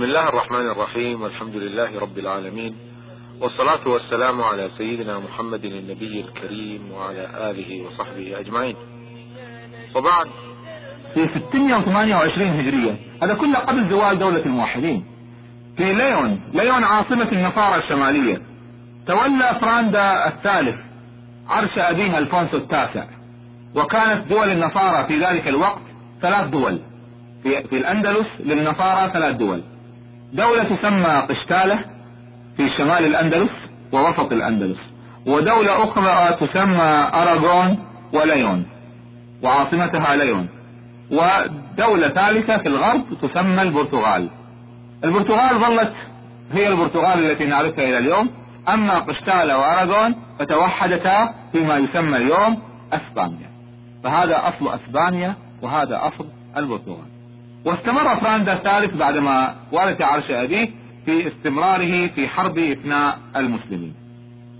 بسم الله الرحمن الرحيم والحمد لله رب العالمين والصلاة والسلام على سيدنا محمد النبي الكريم وعلى آله وصحبه أجمعين. وبعد. في 628 هجرية هذا كله قبل زوال دولة الموحدين. في ليون ليون عاصمة النصارى الشمالية تولى فراندا الثالث عرش أبيه ألفونسو التاسع وكانت دول النصارى في ذلك الوقت ثلاث دول. في, في الأندلس للنصارى ثلاث دول. دولة تسمى قشتالة في شمال الأندلس ووسط الأندلس ودولة أخرى تسمى أراغون وليون وعاصمتها ليون ودولة ثالثة في الغرب تسمى البرتغال. البرتغال ظلت هي البرتغال التي نعرفها إلى اليوم أما قشتالة وأراغون فتوحدتا فيما يسمى اليوم أسبانيا. فهذا أصل أسبانيا وهذا أصل البرتغال. واستمر فراندا الثالث بعدما ورث عرش أبيه في استمراره في حرب إثناء المسلمين.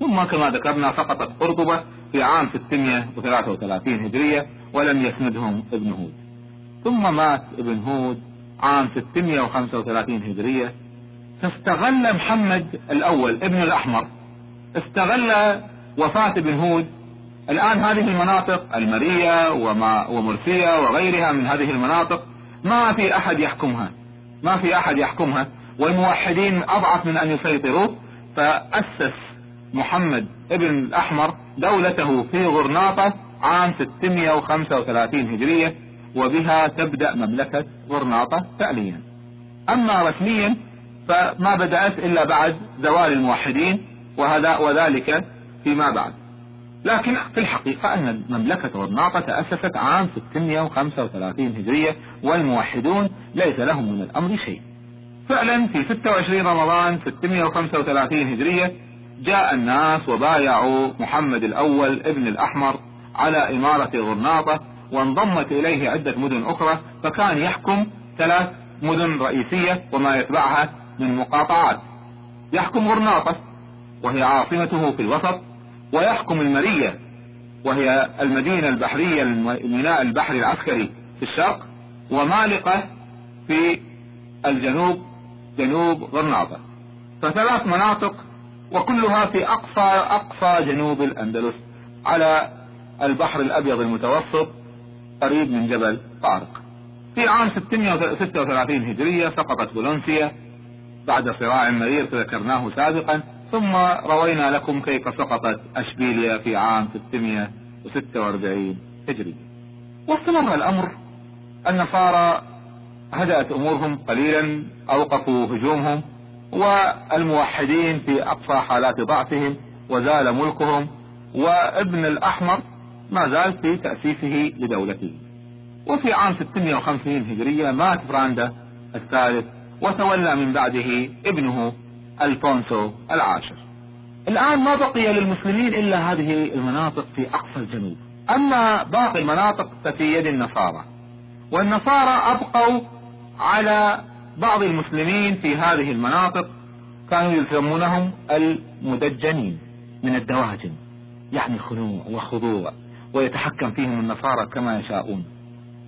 ثم كما ذكرنا سقطت قرطبة في عام 633 هجرية ولم يسندهم ابن هود. ثم مات ابن هود عام 635 هجرية. فاستغل محمد الأول ابن الأحمر. استغل وفاة ابن هود. الآن هذه المناطق المرية وما ومرسية وغيرها من هذه المناطق ما في أحد يحكمها. ما في أحد يحكمها. والموحدين أضعف من أن يسيطروا. فأسس محمد ابن الأحمر دولته في غرناطة عام 635 هجرية وبها تبدأ مملكة غرناطة فعليا. أما رسميا فما بدأت إلا بعد زوال الموحدين وهذا وذلك فيما بعد. لكن في الحقيقة أن مملكة غرناطة تأسست عام 635 هجرية والموحدون ليس لهم من الأمر شيء. فعلا في 26 رمضان 635 هجرية جاء الناس وبايعوا محمد الأول ابن الأحمر على إمارة غرناطة وانضمت إليه عدة مدن أخرى فكان يحكم ثلاث مدن رئيسية وما يتبعها من مقاطعات. يحكم غرناطة وهي عاصمته في الوسط ويحكم المرية وهي المدينة البحرية الميناء البحري العسكري في الشرق ومالقة في الجنوب جنوب غرناطة. فثلاث مناطق وكلها في أقصى أقصى جنوب الأندلس على البحر الأبيض المتوسط قريب من جبل طارق. في عام 636 هجرية سقطت بولونسيا بعد صراع مرير ذكرناه سابقا. ثم روينا لكم كيف سقطت أشبيليا في عام 646 هجري واستمر الأمر النصارى هدأت أمورهم قليلا أوقفوا هجومهم والموحدين في أقصى حالات ضعفهم وزال ملكهم وابن الأحمر ما زال في تأسيسه لدولته. وفي عام 650 هجرية مات فراندا الثالث وتولى من بعده ابنه الفونسو العاشر. الآن ما بقي للمسلمين إلا هذه المناطق في أقصى الجنوب. أما باقي المناطق ففي يد النصارى. والنصارى أبقوا على بعض المسلمين في هذه المناطق كانوا يسمونهم المدجنين من الدواجن يعني خنوع وخضوع ويتحكم فيهم النصارى كما يشاءون.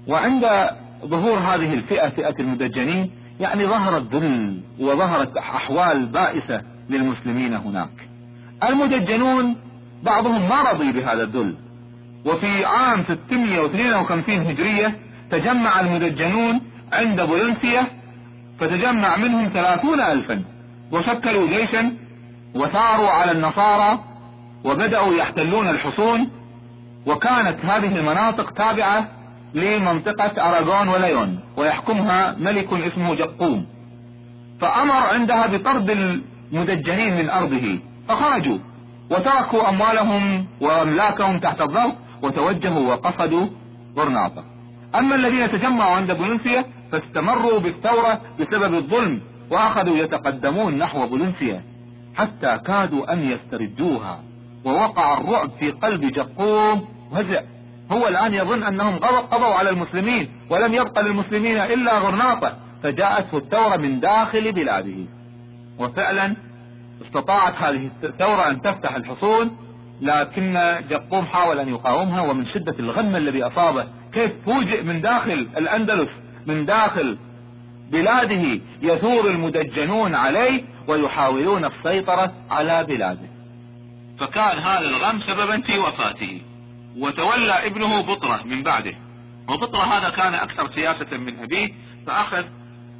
وعند ظهور هذه الفئة فئة المدجنين يعني ظهرت ذل وظهرت أحوال بائسة للمسلمين هناك. المدجنون بعضهم ما رضي بهذا الذل وفي عام 652 هجرية تجمع المدجنون عند بولنسيا فتجمع منهم ثلاثون ألفا وشكلوا جيشا وثاروا على النصارى وبدأوا يحتلون الحصون وكانت هذه المناطق تابعة لمنطقة أراغون وليون ويحكمها ملك اسمه جقوم. فأمر عندها بطرد المدجنين من أرضه فخرجوا وتركوا أموالهم وأملاكهم تحت الضغط وتوجهوا وقصدوا غرناطة. أما الذين تجمعوا عند بولنسيا فاستمروا بالثورة بسبب الظلم وأخذوا يتقدمون نحو بولنسيا حتى كادوا أن يستردوها. ووقع الرعب في قلب جقوم وهزع هو الآن يظن أنهم قضوا على المسلمين ولم يبقى للمسلمين إلا غرناطة فجاءته الثورة من داخل بلاده. وفعلا استطاعت هذه الثورة أن تفتح الحصون لكن جقوم حاول أن يقاومها ومن شدة الغم الذي أصابه كيف فوجئ من داخل الأندلس من داخل بلاده يثور المدجنون عليه ويحاولون السيطرة على بلاده. فكان هذا الغم سببا في وفاته. وتولى ابنه بطرة من بعده. وبطرة هذا كان أكثر سياسة من أبيه فأخذ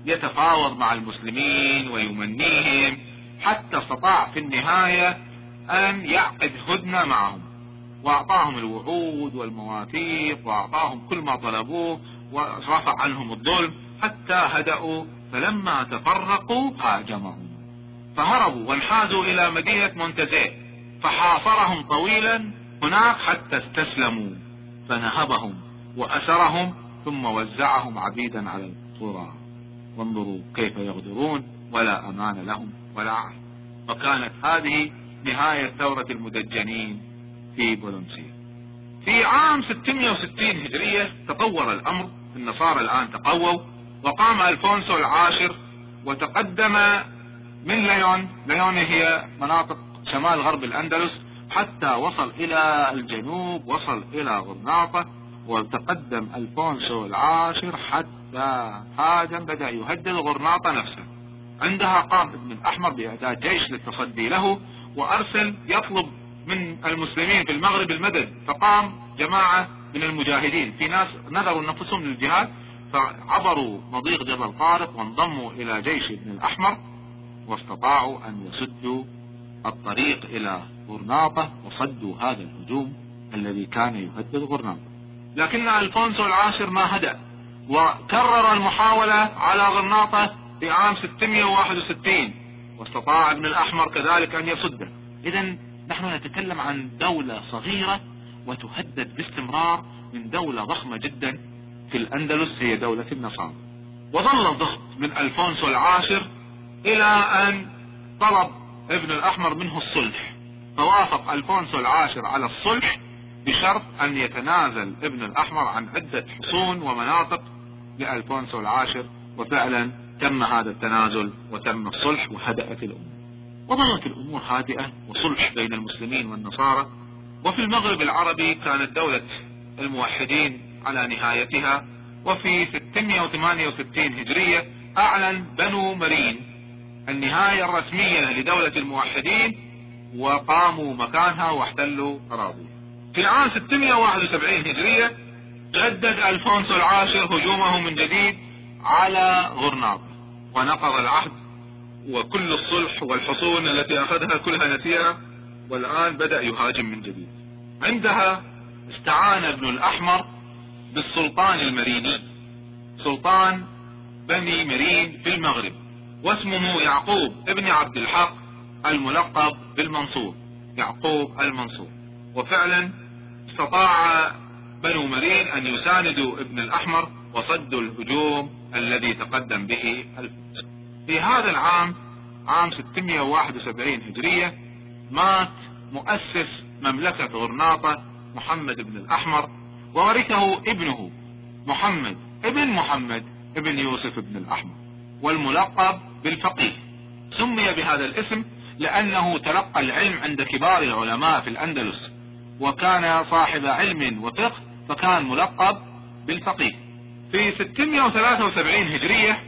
يتفاوض مع المسلمين ويمنيهم حتى استطاع في النهاية أن يعقد هدنة معهم. وأعطاهم الوعود والمواثيق وأعطاهم كل ما طلبوه ورفع عنهم الظلم حتى هدأوا فلما تفرقوا هاجمهم. فهربوا وانحازوا إلى مدينة مونتزيه فحاصرهم طويلا هناك حتى استسلموا. فنهبهم وأسرهم ثم وزعهم عبيدا على القرى. وانظروا كيف يغدرون ولا أمان لهم ولا عهد. وكانت هذه نهاية ثورة المدجنين في بولنسيا في عام 660 هجرية تطور الأمر. النصارى الآن تقووا وقام ألفونسو العاشر وتقدم من ليون. ليون هي مناطق شمال غرب الأندلس. حتى وصل إلى الجنوب وصل إلى غرناطة وتقدم ألفونسو العاشر حتى هاجم بدأ يهدد غرناطة نفسه. عندها قام ابن الأحمر بإعداد جيش للتصدي له وأرسل يطلب من المسلمين في المغرب المدد. فقام جماعة من المجاهدين. في ناس نذروا نفسهم للجهاد فعبروا مضيق جبل طارق وانضموا إلى جيش ابن الأحمر واستطاعوا أن يسدوا الطريق إلى غرناطة وصدوا هذا الهجوم الذي كان يهدد غرناطة لكن ألفونسو العاشر ما هدأ وكرر المحاولة على غرناطة في عام 661 واستطاع ابن الأحمر كذلك أن يصده. إذا نحن نتكلم عن دولة صغيرة وتهدد باستمرار من دولة ضخمة جدا في الأندلس هي دولة النصارى. وظل الضغط من ألفونسو العاشر إلى أن طلب ابن الأحمر منه الصلح. فوافق ألفونسو العاشر على الصلح بشرط أن يتنازل ابن الأحمر عن عدة حصون ومناطق لألفونسو العاشر وفعلا تم هذا التنازل وتم الصلح وهدأت الأمور. وظلت الأمور هادئة وصلح بين المسلمين والنصارى وفي المغرب العربي كانت دولة الموحدين على نهايتها وفي 668 هجرية أعلن بنو مرين النهاية الرسمية لدولة الموحدين وقاموا مكانها واحتلوا أراضي في عام 671 هجرية جدد ألفونسو العاشر هجومه من جديد على غرناطة ونقض العهد وكل الصلح والحصون التي أخذها كلها نسيها والآن بدأ يهاجم من جديد. عندها استعان ابن الأحمر بالسلطان المريني سلطان بني مرين في المغرب واسمه يعقوب ابن عبد الحق الملقب بالمنصور يعقوب المنصور. وفعلا استطاع بنو مرين أن يساندوا ابن الأحمر وصدوا الهجوم الذي تقدم به الفرس في هذا العام عام 671 هجرية مات مؤسس مملكة غرناطة محمد بن الأحمر وورثه ابنه محمد ابن محمد ابن يوسف بن الأحمر والملقب بالفقيه. سمي بهذا الاسم لأنه تلقى العلم عند كبار العلماء في الأندلس. وكان صاحب علم وفقه فكان ملقب بالفقيه. في 673 هجرية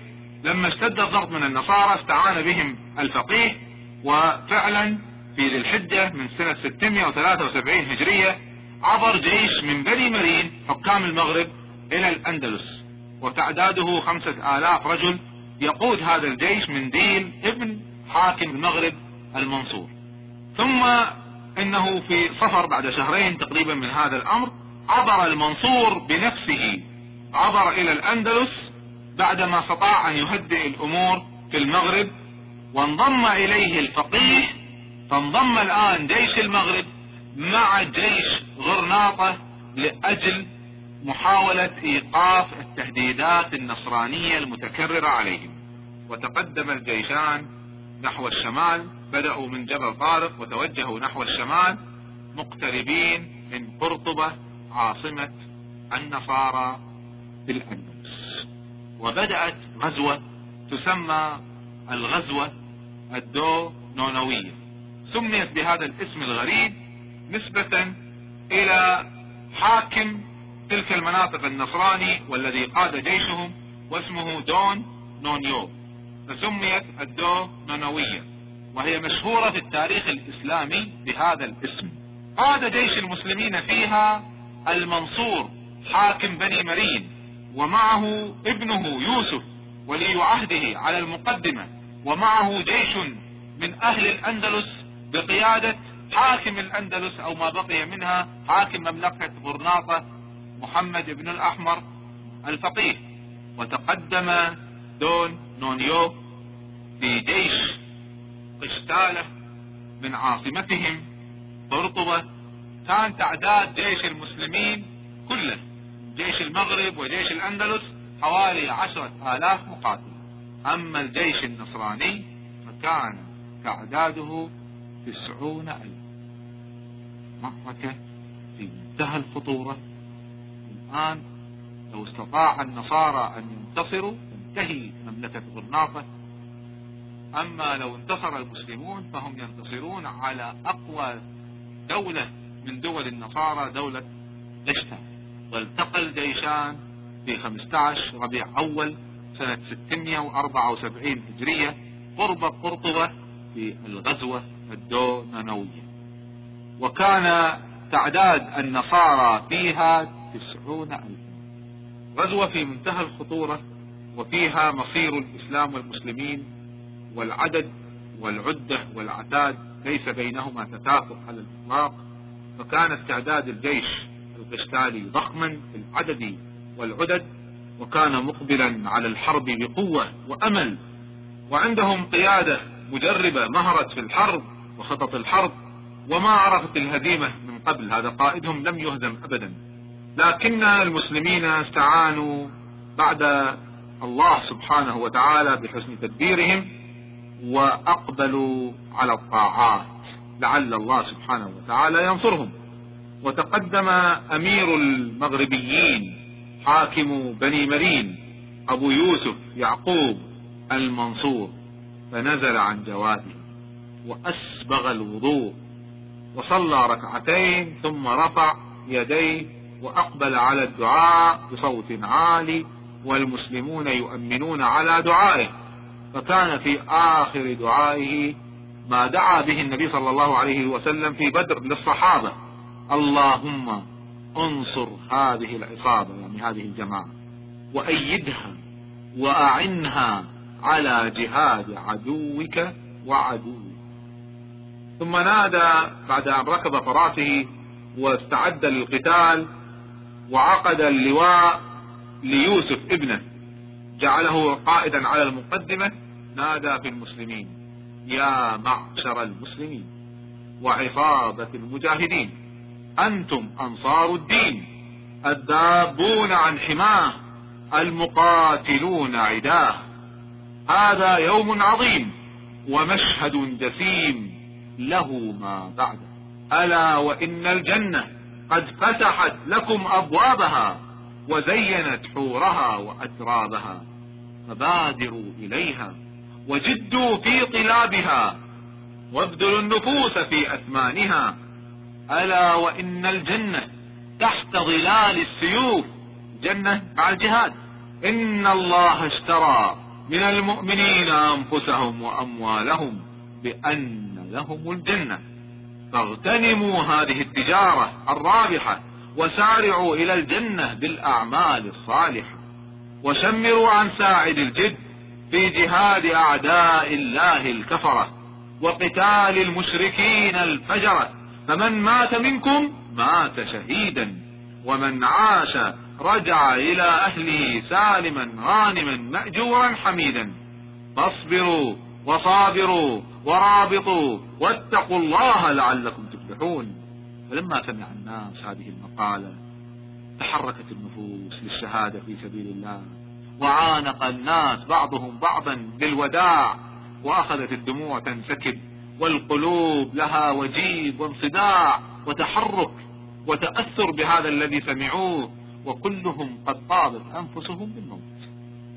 لما اشتد الضغط من النصارى استعان بهم الفقيه وفعلا في ذي الحجة من سنة 673 هجرية عبر جيش من بني مرين حكام المغرب إلى الأندلس. وتعداده خمسة آلاف رجل يقود هذا الجيش من دين ابن حاكم المغرب المنصور. ثم إنه في صفر بعد شهرين تقريبا من هذا الأمر عبر المنصور بنفسه. عبر إلى الأندلس بعدما استطاع أن يهدئ الأمور في المغرب وانضم إليه الفقيه. فانضم الآن جيش المغرب مع جيش غرناطة لأجل محاولة إيقاف التهديدات النصرانية المتكررة عليهم. وتقدم الجيشان نحو الشمال بدأوا من جبل طارق وتوجهوا نحو الشمال مقتربين من قرطبة عاصمة النصارى في الأندلس. وبدأت غزوة تسمى الغزوة الدو نونوية سميت بهذا الاسم الغريب نسبة إلى حاكم تلك المناطق النصراني والذي قاد جيشهم واسمه دون نونيو. فسميت الدو نونوية وهي مشهورة في التاريخ الإسلامي بهذا الاسم. قاد جيش المسلمين فيها المنصور حاكم بني مرين ومعه ابنه يوسف ولي عهده على المقدمة ومعه جيش من أهل الأندلس بقيادة حاكم الأندلس أو ما بقي منها حاكم مملكة غرناطة محمد بن الأحمر الفقيه. وتقدم دون نونيو في جيش قشتالة من عاصمتهم قرطبة كان تعداد جيش المسلمين كله جيش المغرب وجيش الأندلس حوالي عشرة آلاف مقاتل. أما الجيش النصراني فكان تعداده تسعون ألف. معركة في منتهى الخطورة. الآن لو استطاع النصارى أن ينتصروا تنتهي مملكة غرناطة. أما لو انتصر المسلمون فهم ينتصرون على أقوى دولة من دول النصارى دولة دشتا والتقى الجيشان في 15 ربيع أول سنة 674 هجرية قرب قرطبة في الغزوة الدونانوية وكان تعداد النصارى فيها تسعون ألفا. غزوة في منتهى الخطورة وفيها مصير الإسلام والمسلمين والعدد والعدة والعتاد ليس بينهما تكافؤ على الإطلاق فكان استعداد الجيش القشتالي ضخما في العدد والعدد وكان مقبلا على الحرب بقوة وأمل. وعندهم قيادة مجربة مهرت في الحرب وخطط الحرب وما عرفت الهزيمة من قبل. هذا قائدهم لم يهزم أبدا. لكن المسلمين استعانوا بعد الله سبحانه وتعالى بحسن تدبيرهم وأقبلوا على الطاعات لعل الله سبحانه وتعالى ينصرهم. وتقدم أمير المغربيين حاكم بني مرين أبو يوسف يعقوب المنصور فنزل عن جواده وأسبغ الوضوء وصلى ركعتين ثم رفع يديه وأقبل على الدعاء بصوت عالي والمسلمون يؤمنون على دعائه. فكان في آخر دعائه ما دعا به النبي صلى الله عليه وسلم في بدر للصحابة. اللهم انصر هذه العصابة يعني هذه الجماعة وأيدها وأعنها على جهاد عدوك وعدوك ثم نادى بعد أن ركب فراسه واستعد للقتال وعقد اللواء ليوسف ابنه جعله قائدا على المقدمة نادى في المسلمين يا معشر المسلمين وعصابة المجاهدين أنتم أنصار الدين الذابون عن حماه المقاتلون عداه. هذا يوم عظيم ومشهد جسيم له ما بعده. ألا وإن الجنة قد فتحت لكم أبوابها وزينت حورها وأترابها فبادروا إليها. وجدوا في طلابها وابذلوا النفوس في أثمانها. ألا وإن الجنة تحت ظلال السيوف. جنة مع الجهاد. إن الله اشترى من المؤمنين أنفسهم وأموالهم بأن لهم الجنة. فاغتنموا هذه التجارة الرابحة وسارعوا إلى الجنة بالأعمال الصالحة. وشمروا عن ساعد الجد في جهاد أعداء الله الكفرة وقتال المشركين الفجرة. فمن مات منكم مات شهيدا ومن عاش رجع إلى أهله سالما غانما مأجورا حميدا. فاصبروا وصابروا ورابطوا واتقوا الله لعلكم تفلحون. فلما سمع الناس هذه المقالة تحركت النفوس للشهادة في سبيل الله. وعانق الناس بعضهم بعضا بالوداع وأخذت الدموع تنسكب والقلوب لها وجيب وانصداع وتحرك وتأثر بهذا الذي سمعوه وكلهم قد طابت أنفسهم بالموت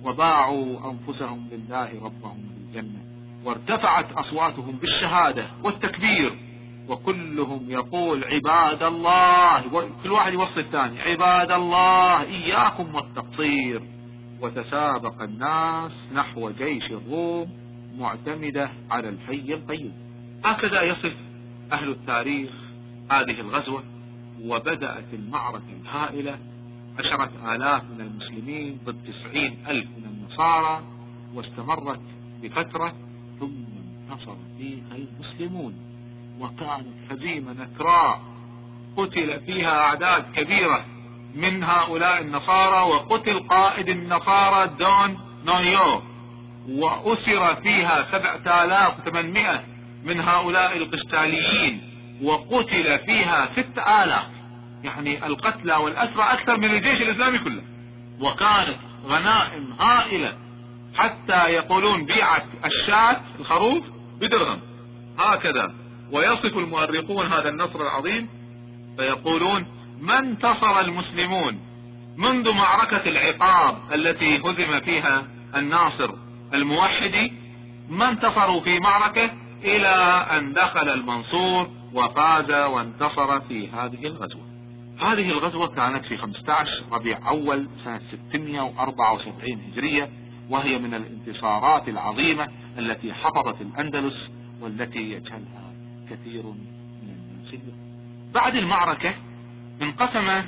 وباعوا أنفسهم لله ربهم بالجنة وارتفعت أصواتهم بالشهادة والتكبير وكلهم يقول عباد الله كل واحد يوصي الثاني عباد الله إياكم والتقصير. وتسابق الناس نحو جيش الروم معتمدة على الحي القيوم. هكذا يصف أهل التاريخ هذه الغزوة وبدأت المعركة الهائلة. عشرة آلاف من المسلمين ضد تسعين ألف من النصارى واستمرت بفترة ثم انتصر فيها المسلمون. وكانت هزيمة نكراء. قتل فيها أعداد كبيرة. من هؤلاء النصارى وقتل قائد النصارى دون نونيو وأسر فيها سبعة آلاف وثمانمائة من هؤلاء القشتاليين وقتل فيها ست آلاف يعني القتلى والأسرى أكثر من الجيش الإسلامي كله. وكانت غنائم هائلة حتى يقولون بيعت الشاة الخروف بدرهم. هكذا ويصف المؤرخون هذا النصر العظيم فيقولون ما انتصر المسلمون منذ معركة العقاب التي هزم فيها الناصر الموحدي ما انتصروا في معركة إلى أن دخل المنصور وفاز وانتصر في هذه الغزوة. هذه الغزوة كانت في 15 ربيع أول سنة 674 هجرية وهي من الانتصارات العظيمة التي حفظت الأندلس والتي يجهلها كثير من الناس. بعد المعركة انقسم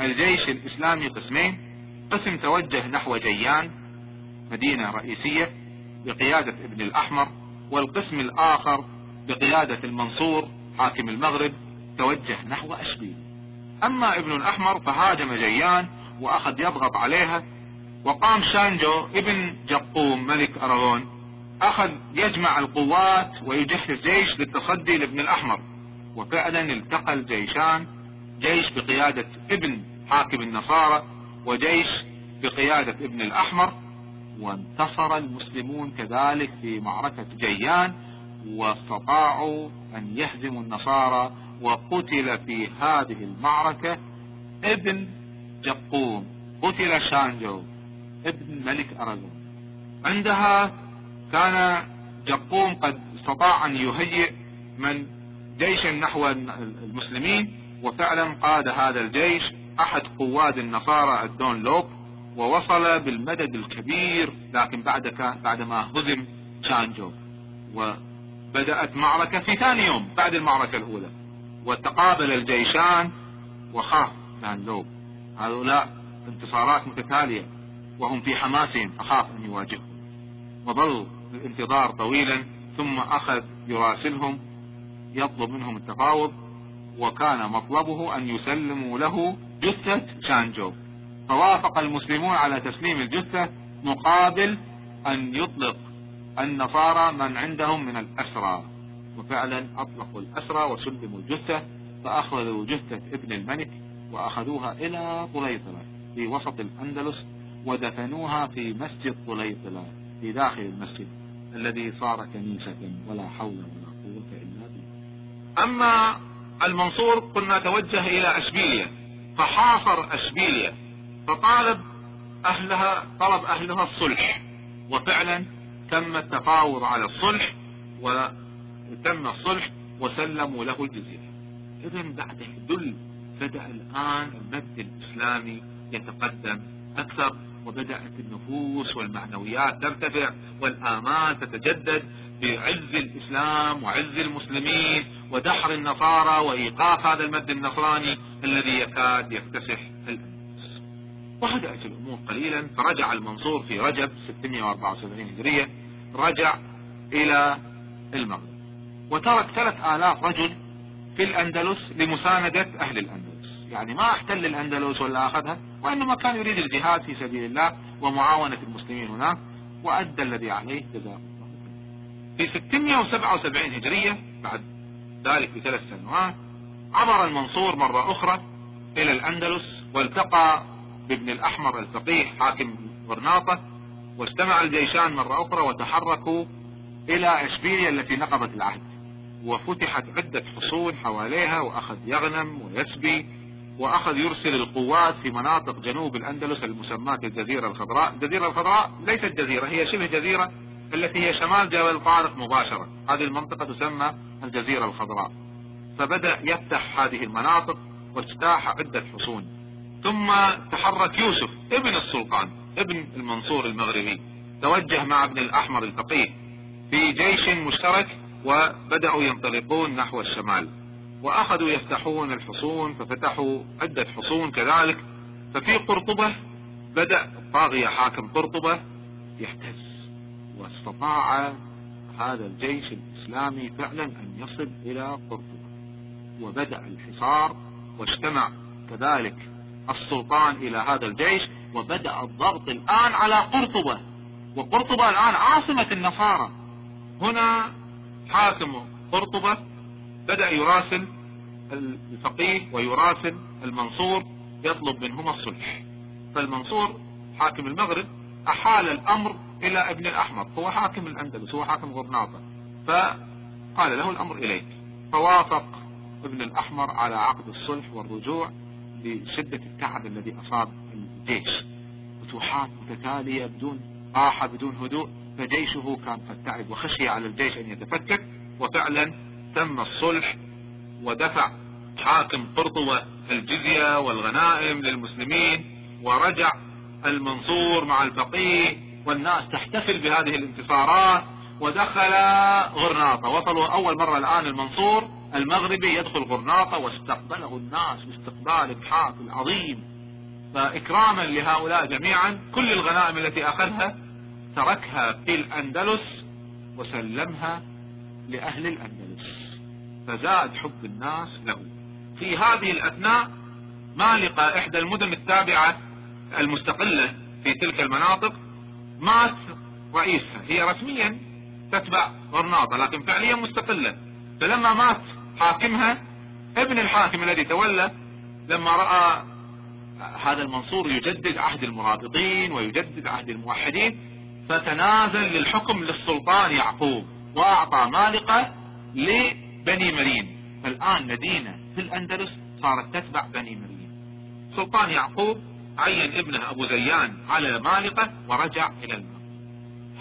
الجيش الإسلامي قسمين. قسم توجه نحو جيان مدينة رئيسية بقيادة ابن الأحمر والقسم الآخر بقيادة المنصور حاكم المغرب توجه نحو أشبيل. أما ابن الأحمر فهاجم جيان وأخذ يضغط عليها وقام شانجو ابن جقوم ملك أراغون. أخذ يجمع القوات ويجهز جيش للتصدي لابن الأحمر وفعلا التقى الجيشان جيش بقيادة ابن حاكم النصارى وجيش بقيادة ابن الأحمر وانتصر المسلمون كذلك في معركة جيان واستطاعوا أن يهزموا النصارى وقتل في هذه المعركة ابن جقوم قتل شانجو ابن ملك أراغون عندها كان جقوم قد استطاع أن يهيئ من جيش نحو المسلمين وفعلا قاد هذا الجيش أحد قواد النصارى الدون لوب ووصل بالمدد الكبير لكن بعد بعدما هزم شانجو وبدأت معركة في ثاني يوم بعد المعركة الأولى. وتقابل الجيشان وخاف دان لوب. هؤلاء انتصارات متتالية وهم في حماسهم أخاف أن يواجههم. وظل الانتظار طويلا ثم أخذ يراسلهم يطلب منهم التفاوض وكان مطلبه أن يسلموا له جثة شانجو. فوافق المسلمون على تسليم الجثة مقابل أن يطلق النصارى من عندهم من الأسرى. وفعلا أطلقوا الأسرى وسلموا الجثة فأخذوا جثة ابن الملك وأخذوها إلى طليطلة في وسط الأندلس ودفنوها في مسجد طليطلة في داخل المسجد الذي صار كنيسة ولا حول ولا قوة إلا بالله. أما المنصور قلنا توجه إلى اشبيليا فحاصر اشبيليا فطالب أهلها طلب أهلها الصلح وفعلا تم التفاوض على الصلح وتم الصلح وسلموا له الجزيرة. اذا بعد الذل بدأ الآن المد الإسلامي يتقدم أكثر وبدأت النفوس والمعنويات ترتفع والآمال تتجدد بعز الإسلام وعز المسلمين ودحر النصارى وإيقاف هذا المد النصراني الذي يكاد يكتسح الأنفس. وهدأت الأمور قليلا فرجع المنصور في رجب 674 هجرية رجع إلى المغرب. وترك ثلاث آلاف رجل في الأندلس لمساندة أهل الأندلس. يعني ما احتل الأندلس ولا أخذها وإنما كان يريد الجهاد في سبيل الله ومعاونة المسلمين هناك وأدى الذي عليه جزاء في 677 هجرية بعد ذلك بثلاث سنوات عبر المنصور مرة أخرى إلى الأندلس والتقى بابن الأحمر الفقيه حاكم غرناطة واجتمع الجيشان مرة أخرى وتحركوا إلى إشبيلية التي نقضت العهد وفتحت عدة حصون حواليها وأخذ يغنم ويسبي وأخذ يرسل القوات في مناطق جنوب الأندلس المسماة الجزيرة الخضراء. الجزيرة الخضراء ليست جزيرة هي شبه جزيرة التي هي شمال جبل طارق مباشرة. هذه المنطقة تسمى الجزيرة الخضراء. فبدأ يفتح هذه المناطق واجتاح عدة حصون. ثم تحرك يوسف ابن السلطان ابن المنصور المغربي. توجه مع ابن الأحمر الفقيه في جيش مشترك وبدأوا ينطلقون نحو الشمال. وأخذوا يفتحون الحصون ففتحوا عدة حصون كذلك. ففي قرطبة بدأ طاغية حاكم قرطبة يهتز واستطاع هذا الجيش الإسلامي فعلا أن يصل إلى قرطبة. وبدأ الحصار واجتمع كذلك السلطان إلى هذا الجيش وبدأ الضغط الآن على قرطبة. وقرطبة الآن عاصمة النصارى. هنا حاكم قرطبة بدأ يراسل الفقيه ويراسل المنصور يطلب منهما الصلح. فالمنصور حاكم المغرب أحال الأمر إلى ابن الأحمر هو حاكم الأندلس هو حاكم غرناطة فقال له الأمر إليك. فوافق ابن الأحمر على عقد الصلح والرجوع لشدة التعب الذي أصاب الجيش. فتوحات متتالية بدون راحة بدون هدوء. فجيشه كان قد تعب وخشي على الجيش أن يتفكك. وفعلا تم الصلح ودفع حاكم قرطبة الجزية والغنائم للمسلمين ورجع المنصور مع الفقيه والناس تحتفل بهذه الانتصارات ودخل غرناطة. وصلوا أول مرة الآن المنصور المغربي يدخل غرناطة واستقبله الناس باستقبال حافل عظيم فإكراما لهؤلاء جميعا كل الغنائم التي أخذها تركها في الأندلس وسلمها لأهل الأندلس. فزاد حب الناس له. في هذه الأثناء مالقة إحدى المدن التابعة المستقلة في تلك المناطق مات رئيسها هي رسميا تتبع غرناطة لكن فعليا مستقلة. فلما مات حاكمها ابن الحاكم الذي تولى لما رأى هذا المنصور يجدد عهد المرابطين ويجدد عهد الموحدين فتنازل للحكم للسلطان يعقوب وأعطى مالقة لبني مرين فالآن مدينة في الأندلس صارت تتبع بني مرين سلطان يعقوب عين ابنه أبو زيان على مالقة ورجع إلى المغرب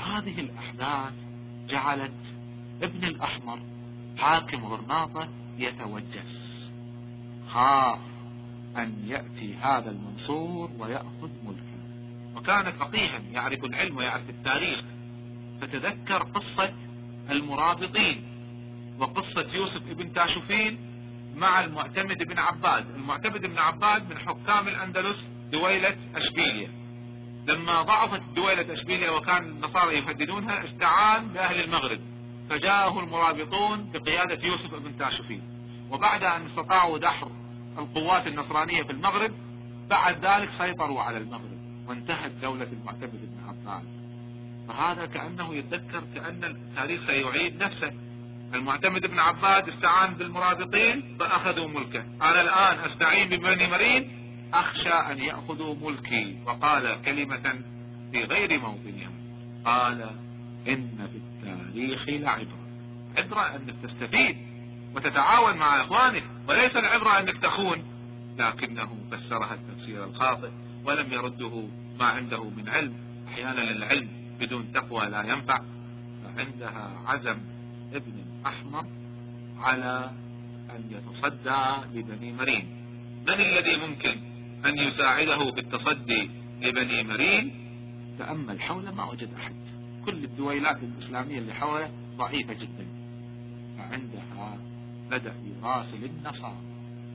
هذه الأحداث جعلت ابن الأحمر حاكم غرناطة يتوجس خاف أن يأتي هذا المنصور ويأخذ ملكه. وكان فقيها يعرف العلم ويعرف التاريخ. فتذكر قصة المرابطين وقصة يوسف ابن تاشفين مع المعتمد بن عباد. المعتمد بن عباد من حكام الأندلس دويلة أشبيليا لما ضعفت دويلة أشبيليا وكان النصارى يهددونها استعان بأهل المغرب. فجاءه المرابطون بقيادة يوسف بن تاشفين. وبعد أن استطاعوا دحر القوات النصرانية في المغرب بعد ذلك سيطروا على المغرب. وانتهت دولة المعتمد بن عباد فهذا كأنه يتذكر كأن التاريخ سيعيد نفسه. المعتمد بن عباد استعان بالمرابطين فأخذوا ملكه. أنا الآن أستعين ببني مرين أخشى أن يأخذوا ملكي. وقال كلمة في غير موطنها قال إن في التاريخ لعبرة. عبرة أنك تستفيد وتتعاون مع إخوانك وليس العبرة أنك تخون. لكنه فسرها التفسير الخاطئ ولم يرده ما عنده من علم. أحيانا العلم بدون تقوى لا ينفع. فعندها عزم ابن الأحمر على أن يتصدى لبني مرين. من الذي ممكن أن يساعده بالتصدي لبني مرين. تأمل حوله ما وجد أحد. كل الدويلات الإسلامية اللي حوله ضعيفة جدا. فعندها بدأ يراسل النصارى.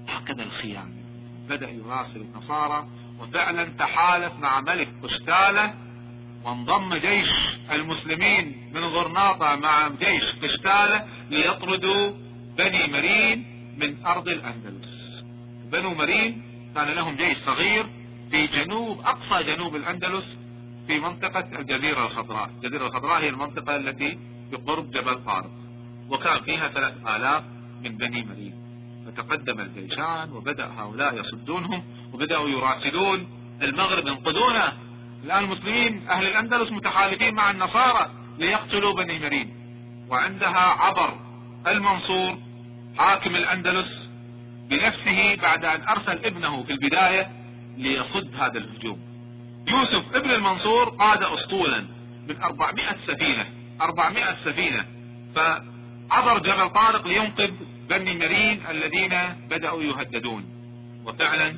هكذا الخيانة. بدأ يراسل النصارى. وفعلا تحالف مع ملك قشتالة. وانضم جيش المسلمين من غرناطة مع جيش قشتالة ليطردوا بني مرين من أرض الأندلس. بنو مرين كان لهم جيش صغير في جنوب أقصى جنوب الأندلس في منطقة الجزيرة الخضراء. الجزيرة الخضراء هي المنطقة التي بقرب جبل طارق وكان فيها ثلاث آلاف من بني مريم. فتقدم الجيشان وبدأ هؤلاء يصدونهم وبدأوا يراسلون المغرب. انقذونا الآن المسلمين أهل الأندلس متحالفين مع النصارى ليقتلوا بني مريم. وعندها عبر المنصور حاكم الأندلس بنفسه بعد أن أرسل ابنه في البداية ليصد هذا الهجوم. يوسف ابن المنصور قاد اسطولا من 400 سفينة 400 سفينة. فعبر جبل طارق لينقذ بني مرين الذين بدأوا يهددون. وفعلا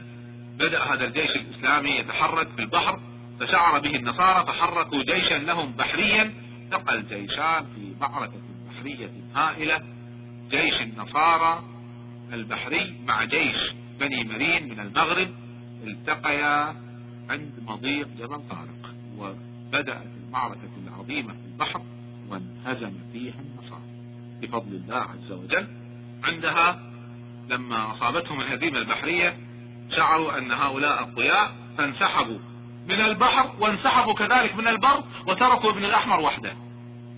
بدأ هذا الجيش الإسلامي يتحرك في البحر فشعر به النصارى فحركوا جيشا لهم بحريا. التقى الجيشان في معركة بحرية هائلة. جيش النصارى البحري مع جيش بني مرين من المغرب التقيا عند مضيق جبل طارق وبدأت المعركة العظيمة في البحر وانهزم فيها النصارى. بفضل الله عز وجل عندها لما أصابتهم الهزيمة البحرية شعروا أن هؤلاء أقوياء فانسحبوا من البحر وانسحبوا كذلك من البر وتركوا ابن الأحمر وحده.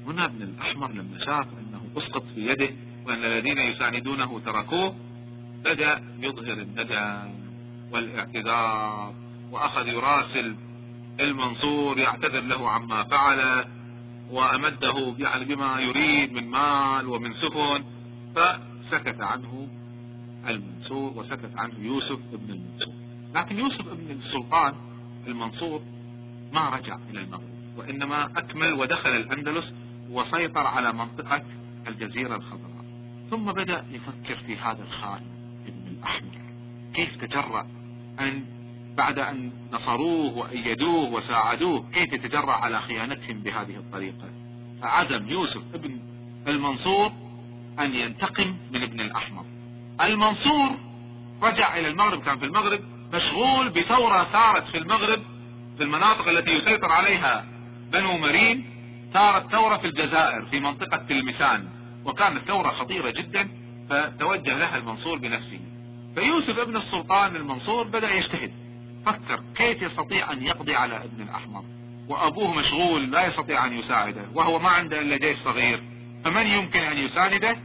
هنا ابن الأحمر لما شاف أنه أسقط في يده وأن الذين يساندونه تركوه بدأ يظهر الندم والاعتذار وأخذ يراسل المنصور يعتذر له عما فعل وأمده يعني بما يريد من مال ومن سفن فسكت عنه المنصور وسكت عنه يوسف ابن المنصور. لكن يوسف ابن السلطان المنصور ما رجع إلى المغرب وإنما أكمل ودخل الأندلس وسيطر على منطقة الجزيرة الخضراء. ثم بدأ يفكر في هذا الخائن الأحمر كيف تجرأ أن بعد أن نصروه وأيدوه وساعدوه كيف يتجرأ على خيانتهم بهذه الطريقة؟ فعزم يوسف ابن المنصور أن ينتقم من ابن الأحمر. المنصور رجع إلى المغرب كان في المغرب مشغول بثورة ثارت في المغرب في المناطق التي يسيطر عليها بنو مرين ثارت ثورة في الجزائر في منطقة تلمسان وكانت ثورة خطيرة جدا فتوجه لها المنصور بنفسه. فيوسف ابن السلطان المنصور بدأ يجتهد. فكر كيف يستطيع أن يقضي على ابن الأحمر؟ وأبوه مشغول لا يستطيع أن يساعده وهو ما عنده إلا جيش صغير. فمن يمكن أن يسانده؟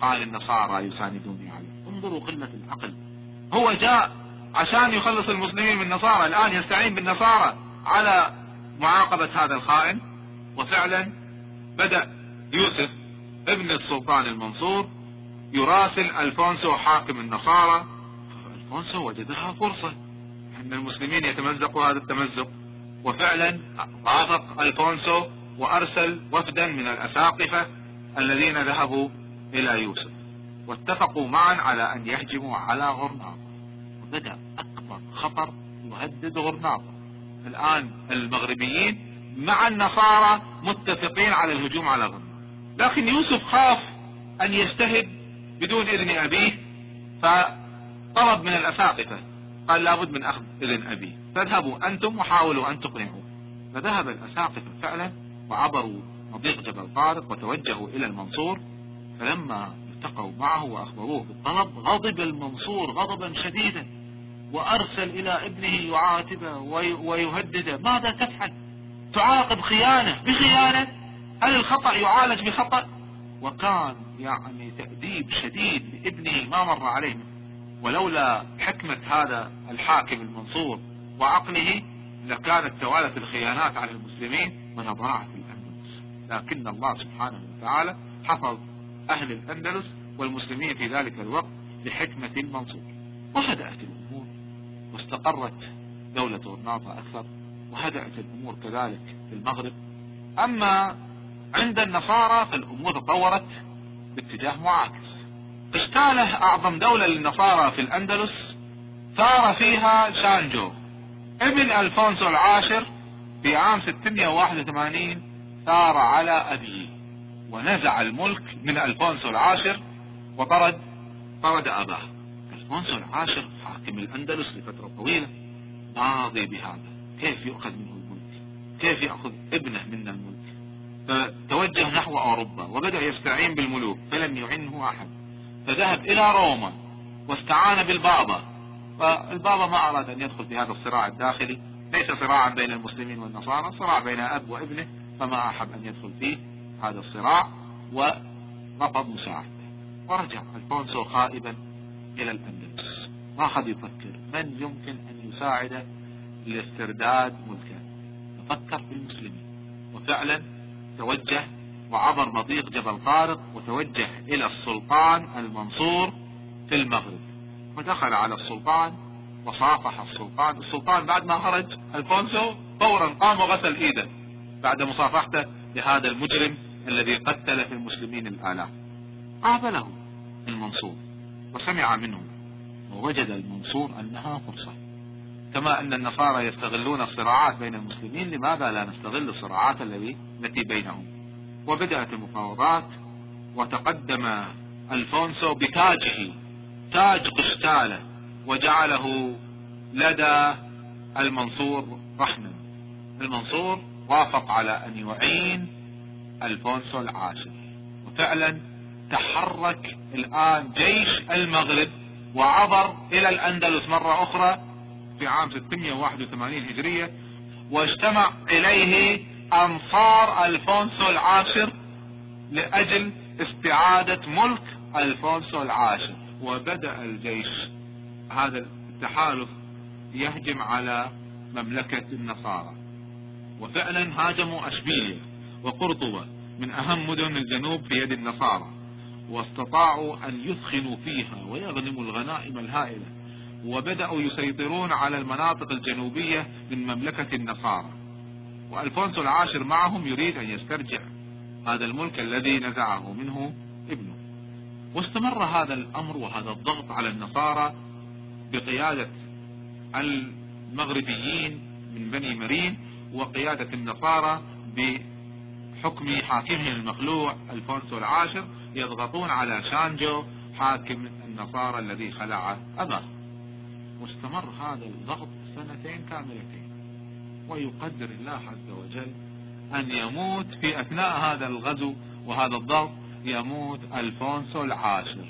قال النصارى يساندوني عليه. انظروا قلة العقل. هو جاء عشان يخلص المسلمين من النصارى الآن يستعين بالنصارى على معاقبة هذا الخائن. وفعلا بدأ يوسف ابن السلطان المنصور يراسل ألفونسو حاكم النصارى. الفونسو وجدها فرصة. إن المسلمين يتمزقوا هذا التمزق. وفعلا وافق ألفونسو وأرسل وفدا من الاساقفة الذين ذهبوا إلى يوسف. واتفقوا معا على أن يهجموا على غرناطة. وبدأ أكبر خطر يهدد غرناطة. الآن المغربيين مع النصارى متفقين على الهجوم على غرناطة. لكن يوسف خاف أن يجتهد بدون إذن أبيه فطلب من الاساقفة قال لابد من أخذ إذن ابيه فاذهبوا أنتم وحاولوا أن تقنعوه فذهب الاساقفة فعلا وعبروا مضيق جبل طارق وتوجهوا إلى المنصور. فلما التقوا معه وأخبروه بالطلب غضب المنصور غضبا شديدا. وأرسل إلى ابنه يعاتبه ويهدده ماذا تفعل؟ تعاقب خيانة بخيانة؟ هل الخطأ يعالج بخطأ؟ وكان يعني تأديب شديد لابنه ما مر عليه ولولا حكمة هذا الحاكم المنصور وعقله لكانت توالت الخيانات على المسلمين ولضاعت الأندلس. لكن الله سبحانه وتعالى حفظ أهل الأندلس والمسلمين في ذلك الوقت بحكمة المنصور. وهدأت الأمور واستقرت دولة غرناطة أكثر وهدأت الأمور كذلك في المغرب. أما عند النصارى فالأمور تطورت باتجاه معاكس. اشتاله أعظم دولة للنصارى في الأندلس ثار فيها شانجو ابن ألفونسو العاشر في عام 681 ثار على أبيه ونزع الملك من ألفونسو العاشر وطرد طرد أباه. ألفونسو العاشر حاكم الأندلس لفترة طويلة ماضي بهذا. كيف يؤخذ منه الملك؟ كيف يأخذ ابنه من الملك؟ فتوجه نحو أوروبا وبدأ يستعين بالملوك فلم يعنه أحد. فذهب إلى روما واستعان بالبابا. فالبابا ما أراد أن يدخل في هذا الصراع الداخلي. ليس صراعا بين المسلمين والنصارى صراع بين أب وابنه فما أحب أن يدخل فيه هذا الصراع ورفض مساعدته. ورجع ألفونسو خائبا إلى الأندلس. واخذ يفكر من يمكن أن يساعده لاسترداد ملكه. ففكر في المسلمين وفعلا توجه وعبر مضيق جبل طارق وتوجه إلى السلطان المنصور في المغرب. ودخل على السلطان وصافح السلطان. السلطان بعد ما خرج ألفونسو فورا قام وغسل إيده بعد مصافحته لهذا المجرم الذي قتل في المسلمين الآلاف. قابله المنصور وسمع منه ووجد المنصور أنها فرصة. كما أن النصارى يستغلون الصراعات بين المسلمين لماذا لا نستغل الصراعات التي بينهم؟ وبدأت المفاوضات وتقدم ألفونسو بتاجه تاج قشتالة وجعله لدى المنصور رحما المنصور وافق على أن يعين ألفونسو العاشر. وفعلا تحرك الآن جيش المغرب وعبر إلى الأندلس مرة أخرى في عام 681 هجرية واجتمع أنصار ألفونسو العاشر لأجل استعادة ملك ألفونسو العاشر. وبدأ الجيش. هذا التحالف يهجم على مملكة النصارى. وفعلا هاجموا أشبيلية وقرطبة من أهم مدن الجنوب في يد النصارى. واستطاعوا أن يثخنوا فيها ويغنموا الغنائم الهائلة. وبدأوا يسيطرون على المناطق الجنوبية من مملكة النصارى. وألفونسو العاشر معهم يريد أن يسترجع هذا الملك الذي نزعه منه ابنه. واستمر هذا الأمر وهذا الضغط على النصارى بقيادة المغربيين من بني مرين وقيادة النصارى بحكم حاكمهم المخلوع ألفونسو العاشر يضغطون على شانجو حاكم النصارى الذي خلع أباه. واستمر هذا الضغط سنتين كاملتين. ويقدر الله عز وجل أن يموت في أثناء هذا الغزو وهذا الضغط يموت ألفونسو العاشر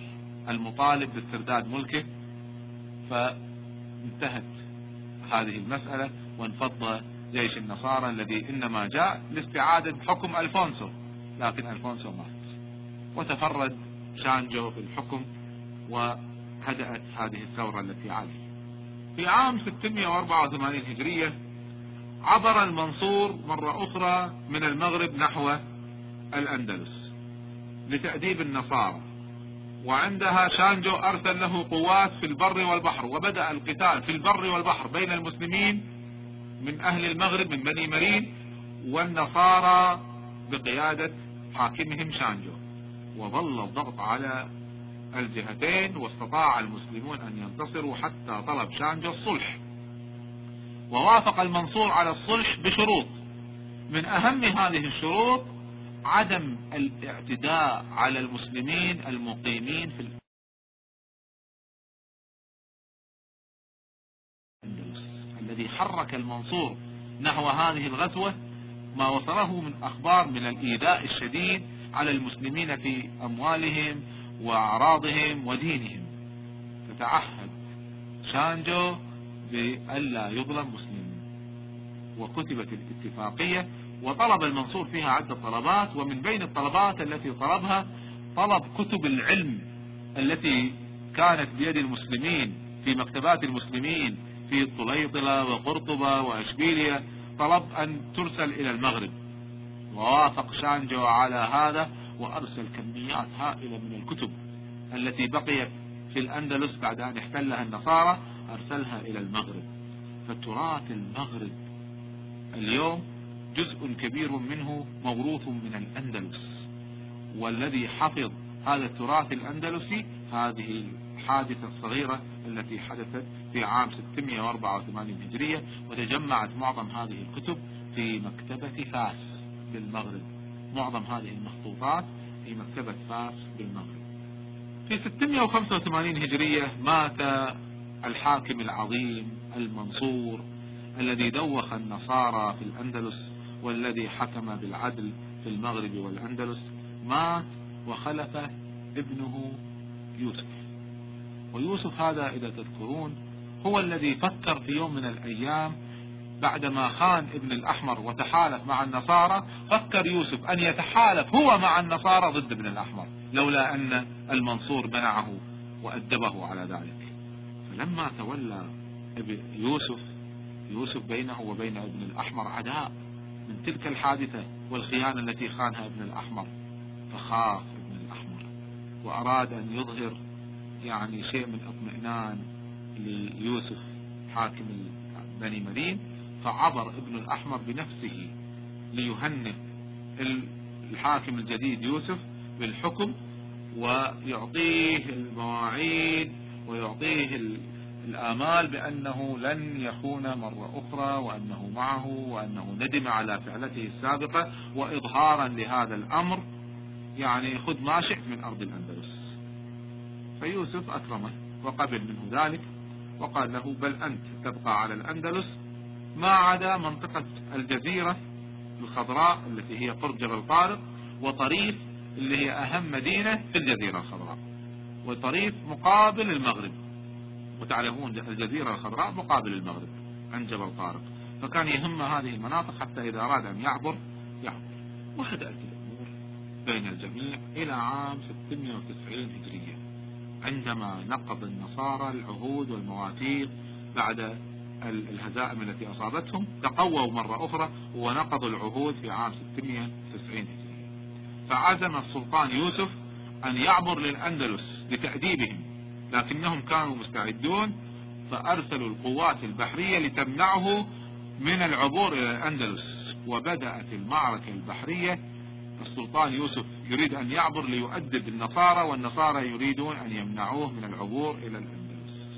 المطالب باسترداد ملكه. فانتهت هذه المسألة وانفض جيش النصارى الذي إنما جاء لاستعادة حكم ألفونسو لكن ألفونسو مات. وتفرد شانجو في الحكم وهدأت هذه الثورة التي عليه في عام 684 هجرية عبر المنصور مرة أخرى من المغرب نحو الأندلس لتأديب النصارى. وعندها شانجو أرسل له قوات في البر والبحر وبدأ القتال في البر والبحر بين المسلمين من أهل المغرب من بني مرين والنصارى بقيادة حاكمهم شانجو. وظل الضغط على الجهتين واستطاع المسلمون أن ينتصروا حتى طلب شانجو الصلح. ووافق المنصور على الصلح بشروط. من أهم هذه الشروط عدم الاعتداء على المسلمين المقيمين في الأندلس الذي حرك المنصور نحو هذه الغزوة ما وصله من أخبار من الإيذاء الشديد على المسلمين في أموالهم وأعراضهم ودينهم. فتعهد شانجو بألا يظلم مسلم. وكتبت الاتفاقية وطلب المنصور فيها عدة طلبات ومن بين الطلبات التي طلبها طلب كتب العلم التي كانت بيد المسلمين في مكتبات المسلمين في الطليطلة وقرطبة وأشبيلية طلب أن ترسل إلى المغرب. ووافق شانجو على هذا وأرسل كميات هائلة من الكتب التي بقيت في الأندلس بعد أن احتلها النصارى. أرسلها إلى المغرب. فتراث المغرب اليوم جزء كبير منه موروث من الأندلس. والذي حفظ هذا التراث الأندلسي هذه الحادثة الصغيرة التي حدثت في عام 684 هجرية وتجمعت معظم هذه الكتب في مكتبة فاس بالمغرب. معظم هذه المخطوطات في مكتبة فاس بالمغرب. في 685 هجرية مات الحاكم العظيم المنصور الذي دوخ النصارى في الأندلس والذي حكم بالعدل في المغرب والأندلس مات وخلف ابنه يوسف. ويوسف هذا إذا تذكرون هو الذي فكر في يوم من الأيام بعدما خان ابن الأحمر وتحالف مع النصارى فكر يوسف أن يتحالف هو مع النصارى ضد ابن الأحمر لولا أن المنصور منعه وأدبه على ذلك. فلما تولى يوسف يوسف بينه وبين ابن الأحمر عداء من تلك الحادثة والخيانة التي خانها ابن الأحمر فخاف ابن الأحمر وأراد أن يظهر يعني شيء من اطمئنان ليوسف حاكم بني مدين فعبر ابن الأحمر بنفسه ليهنئ الحاكم الجديد يوسف بالحكم ويعطيه المواعيد ويعطيه الآمال بأنه لن يخون مرة أخرى وأنه معه وأنه ندم على فعلته السابقة وإظهارا لهذا الأمر. يعني خذ ما شئت من أرض الأندلس. فيوسف أكرمه وقبل منه ذلك وقال له بل أنت تبقى على الأندلس. ما عدا منطقة الجزيرة الخضراء التي هي قرب جبل طارق وطريف اللي هي أهم مدينة في الجزيرة الخضراء. وطريف مقابل المغرب. وتعلمون الجزيرة الخضراء مقابل المغرب عند جبل طارق. فكان يهم هذه المناطق حتى إذا أراد أن يعبر يعبر. وهدأت الأمور بين الجميع إلى عام 690 هجرية عندما نقض النصارى العهود والمواثيق بعد الهزائم التي أصابتهم تقووا مرة أخرى ونقضوا العهود في عام 690 هجرية. فعزم السلطان يوسف أن يعبر للأندلس. لتأديبهم لكنهم كانوا مستعدون فأرسلوا القوات البحرية لتمنعه من العبور إلى الأندلس. وبدأت المعركة البحرية. السلطان يوسف يريد أن يعبر ليؤدب النصارى والنصارى يريدون أن يمنعوه من العبور إلى الأندلس.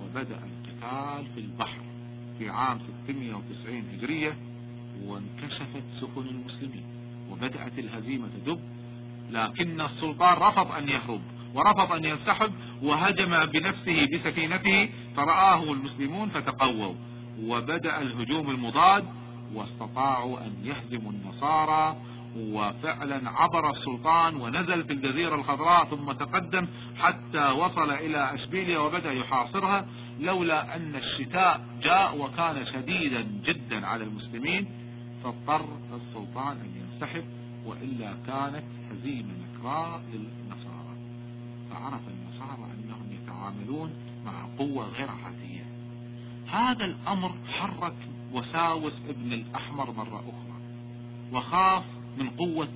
وبدأ القتال في البحر في عام 690 هجرية وانكشفت سفن المسلمين. وبدأت الهزيمة تدب لكن السلطان رفض أن يهرب. ورفض أن ينسحب وهجم بنفسه بسفينته فرآه المسلمون فتقووا وبدأ الهجوم المضاد واستطاعوا أن يهزموا النصارى وفعلا عبر السلطان ونزل في الجزيرة الخضراء ثم تقدم حتى وصل إلى أشبيليا وبدأ يحاصرها لولا أن الشتاء جاء وكان شديدا جدا على المسلمين فاضطر السلطان أن ينسحب وإلا كانت هزيمة نكراء للنصارى فعرف النصارى أنهم يتعاملون مع قوة غير عادية. هذا الأمر حرك وساوس ابن الأحمر مرة أخرى وخاف من قوة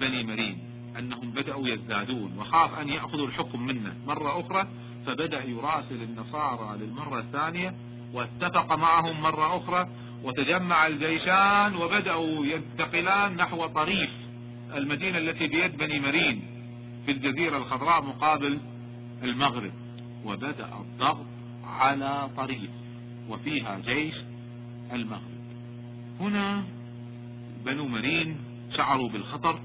بني مرين أنهم بدأوا يزدادون وخاف أن يأخذوا الحكم منه. مرة أخرى فبدأ يراسل النصارى للمرة الثانية واتفق معهم مرة أخرى وتجمع الجيشان وبدأوا ينتقلان نحو طريف المدينة التي بيد بني مرين. في الجزيرة الخضراء مقابل المغرب وبدأ الضغط على طريف وفيها جيش المغرب. هنا بنو مرين شعروا بالخطر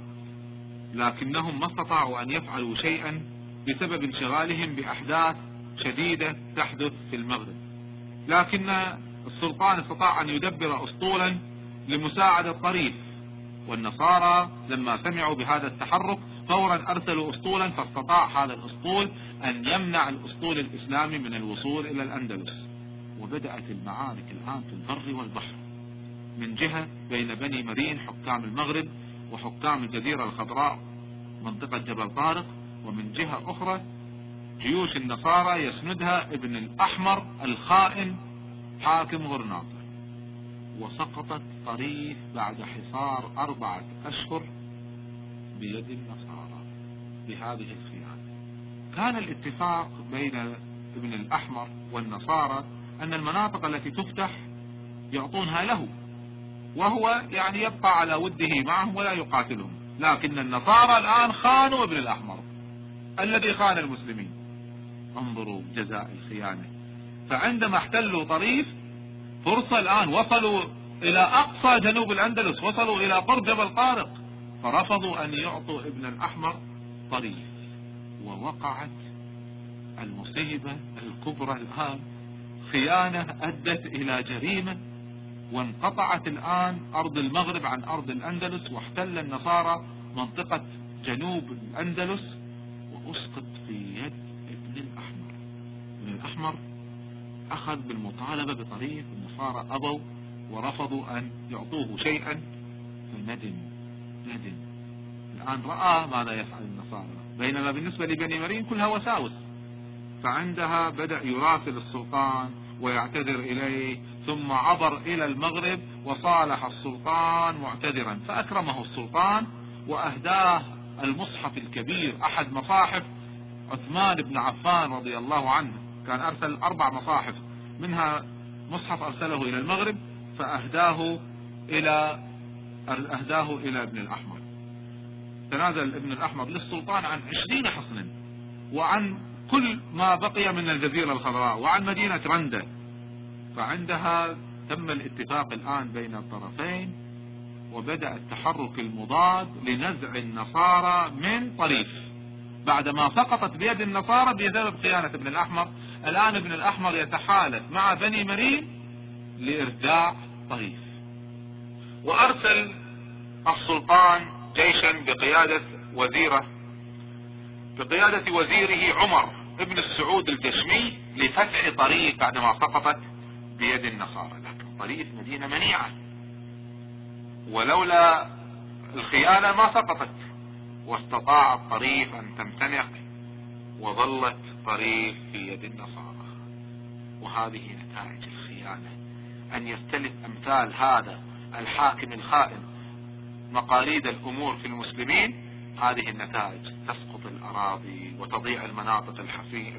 لكنهم ما استطاعوا أن يفعلوا شيئا بسبب انشغالهم بأحداث شديدة تحدث في المغرب. لكن السلطان استطاع أن يدبر أسطولا لمساعدة طريف والنصارى لما سمعوا بهذا التحرك فورا أرسلوا أسطولا فاستطاع هذا الأسطول أن يمنع الأسطول الإسلامي من الوصول إلى الأندلس. وبدأت المعارك الآن في البر والبحر. من جهة بين بني مرين حكام المغرب وحكام الجزيرة الخضراء منطقة جبل طارق. ومن جهة أخرى جيوش النصارى يسندها ابن الأحمر الخائن حاكم غرناطة. وسقطت طريف بعد حصار أربعة أشهر بيد النصارى. بهذه الخيانة. كان الاتفاق بين ابن الأحمر والنصارى أن المناطق التي تفتح يعطونها له وهو يعني يبقى على وده معهم ولا يقاتلهم. لكن النصارى الآن خانوا ابن الأحمر الذي خان المسلمين. انظروا جزاء الخيانة. فعندما احتلوا طريف فرصة الآن وصلوا إلى أقصى جنوب الأندلس وصلوا إلى قرب جبل طارق فرفضوا أن يعطوا ابن الأحمر طريف ووقعت المصيبة الكبرى الآن. خيانة أدت إلى جريمة وانقطعت الآن أرض المغرب عن أرض الأندلس واحتل النصارى منطقة جنوب الأندلس وأسقط في يد ابن الأحمر. ابن الأحمر أخذ بالمطالبة بطريق النصارى أبوا ورفضوا أن يعطوه شيئا. فندم ندم. الآن رأى ماذا يفعل النصارى. بينما بالنسبة لبني مريم كلها وساوس. فعندها بدأ يراسل السلطان ويعتذر إليه ثم عبر إلى المغرب وصالح السلطان معتذرا. فأكرمه السلطان وأهداه المصحف الكبير أحد مصاحف عثمان بن عفان رضي الله عنه. كان أرسل أربع مصاحف منها مصحف أرسله إلى المغرب فأهداه إلى أهداه إلى ابن الأحمر. تنازل ابن الأحمر للسلطان عن عشرين حصنا وعن كل ما بقي من الجزيرة الخضراء وعن مدينة رندا فعندها تم الاتفاق الآن بين الطرفين وبدأ التحرك المضاد لنزع النصارى من طريف. بعدما سقطت بيد النصارى بسبب خيانة ابن الأحمر الآن ابن الأحمر يتحالف مع بني مرين لإرجاع طريف. وأرسل السلطان جيشا بقيادة وزيرة بقيادة وزيره عمر ابن السعود الجشمي لفتح طريق بعدما سقطت بيد النصارى. لكن طريق مدينة منيعة. ولولا الخيانة ما سقطت. واستطاع الطريف أن تمتنع وظلت طريف في يد النصارى. وهذه نتائج الخيانة. أن يستلف أمثال هذا الحاكم الخائن. مقاليد الأمور في المسلمين هذه النتائج تسقط الأراضي وتضيع المناطق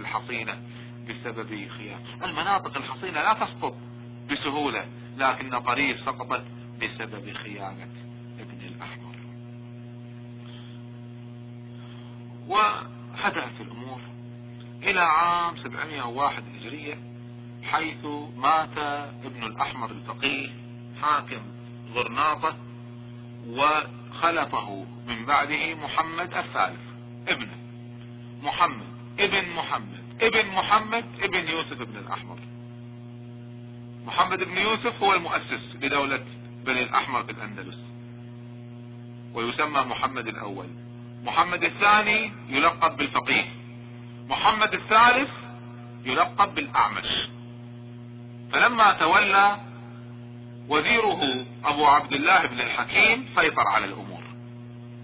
الحصينة بسبب خيانة المناطق الحصينة لا تسقط بسهولة لكن طريف سقطت بسبب خيانة ابن الأحمر. وهدأت الأمور إلى عام 701 هجرية حيث مات ابن الأحمر الفقيه حاكم غرناطة وخلفه من بعده محمد الثالث ابنه محمد ابن محمد ابن محمد ابن يوسف ابن الأحمر. محمد بن يوسف هو المؤسس لدولة بني الأحمر في الأندلس ويسمى محمد الأول. محمد الثاني يلقب بالفقيه. محمد الثالث يلقب بالأعمش. فلما تولى وزيره أبو عبد الله بن الحكيم سيطر على الأمور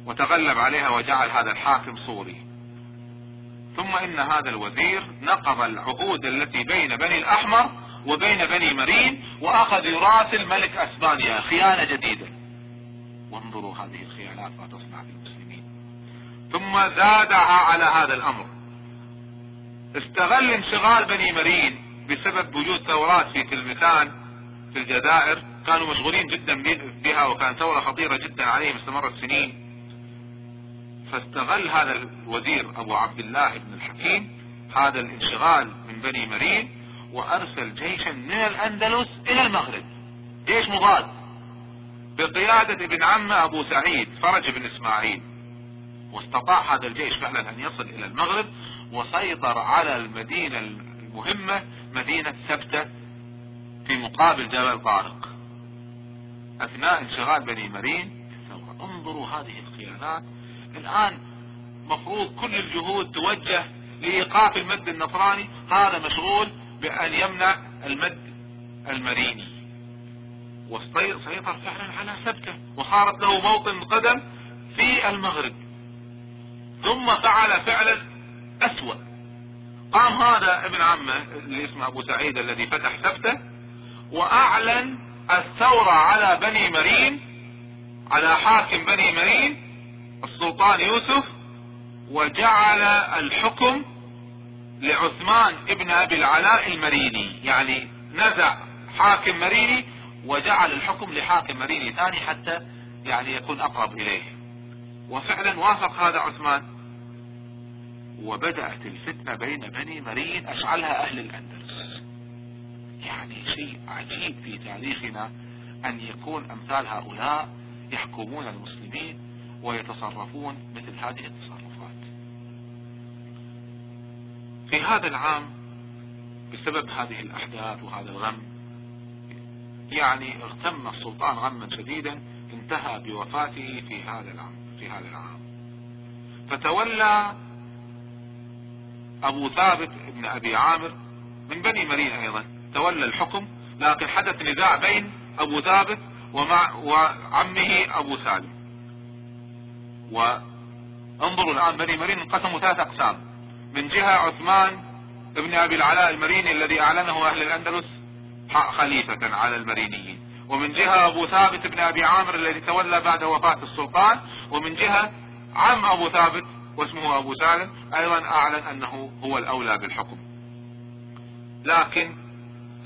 وتغلب عليها وجعل هذا الحاكم صوري. ثم إن هذا الوزير نقض العهود التي بين بني الأحمر وبين بني مرين وأخذ يراسل ملك أسبانيا خيانة جديدة. وانظروا هذه الخيانات ما تصنع بالمسلمين ثم زادها على هذا الأمر. استغل انشغال بني مرين بسبب وجود ثورات في تلمسان في الجزائر كانوا مشغولين جدا بها وكان ثورة خطيرة جدا عليهم استمرت سنين. فاستغل هذا الوزير أبو عبد الله بن الحكيم هذا الانشغال من بني مرين وأرسل جيشا من الأندلس إلى المغرب. جيش مضاد بقيادة ابن عمه أبو سعيد فرج بن إسماعيل. واستطاع هذا الجيش فعلا أن يصل إلى المغرب وسيطر على المدينة المهمة مدينة سبتة في مقابل جبل طارق. اثناء انشغال بني مرين انظروا هذه الخيانات الآن مفروض كل الجهود توجه لإيقاف المد النصراني. هذا مشغول بأن يمنع المد المريني. وسيطر فعلا على سبته وصارت له موطن قدم في المغرب. ثم فعل فعلا أسوأ. قام هذا ابن عمه اللي اسمه أبو سعيد الذي فتح سبته وأعلن الثورة على بني مرين على حاكم بني مرين السلطان يوسف وجعل الحكم لعثمان ابن أبي العلاء المريني. يعني نزع حاكم مريني وجعل الحكم لحاكم مريني ثاني حتى يعني يكون أقرب إليه. وفعلا وافق هذا عثمان. وبدأت الفتنة بين بني مرين أشعلها أهل الأندلس. يعني شيء عجيب في تاريخنا أن يكون أمثال هؤلاء يحكمون المسلمين ويتصرفون مثل هذه التصرفات. في هذا العام بسبب هذه الأحداث وهذا الغم يعني اغتم السلطان غما شديدا انتهى بوفاته في هذا العام في هذا العام. فتولى أبو ثابت بن أبي عامر من بني مرين أيضا. تولى الحكم لكن حدث نزاع بين أبو ثابت ومع وعمه أبو سالم. وانظروا الآن بني مرين انقسموا ثلاث أقسام. من جهة عثمان ابن أبي العلاء المريني الذي أعلنه أهل الأندلس خليفة على المرينيين. ومن جهة أبو ثابت بن أبي عامر الذي تولى بعد وفاة السلطان. ومن جهة عم أبو ثابت واسمه أبو سالم أيضا أعلن أنه هو الأولى بالحكم. لكن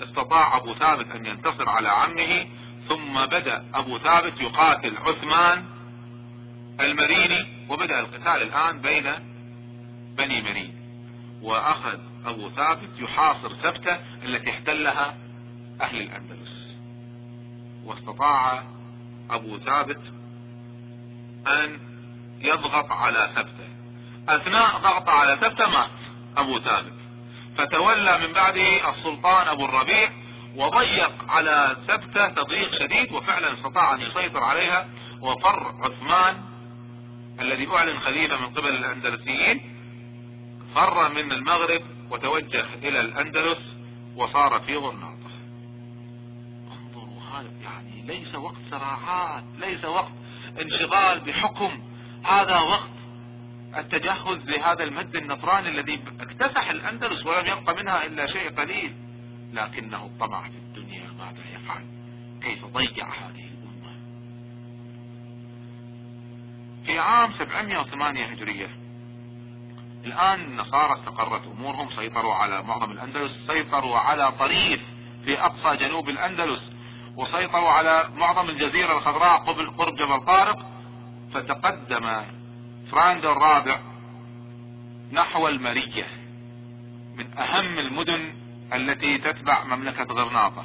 استطاع أبو ثابت أن ينتصر على عمه ثم بدأ أبو ثابت يقاتل عثمان المريني وبدأ القتال الآن بين بني مرين. وأخذ أبو ثابت يحاصر سبتة التي احتلها أهل الأندلس. واستطاع أبو ثابت أن يضغط على سبتة. أثناء ضغطه على سبتة مات أبو ثابت. فتولى من بعده السلطان أبو الربيع وضيق على سبتة تضييق شديد وفعلا استطاع أن يسيطر عليها. وفر عثمان الذي أعلن خليفة من قبل الأندلسيين فر من المغرب وتوجه إلى الأندلس وصار في غرناطة انظروا هذا يعني ليس وقت صراعات ليس وقت انشغال بحكم. هذا وقت التجهز لهذا المد النصراني الذي اكتسح الأندلس ولم يبق منها إلا شيء قليل لكنه الطمع في الدنيا ماذا يفعل كيف ضيع هذه الأمة؟ في عام 708 هجرية الآن النصارى استقرت أمورهم سيطروا على معظم الأندلس سيطروا على طريف في أقصى جنوب الأندلس وسيطروا على معظم الجزيرة الخضراء قرب جبل طارق فتقدم فراند الرابع نحو المرية من أهم المدن التي تتبع مملكة غرناطة.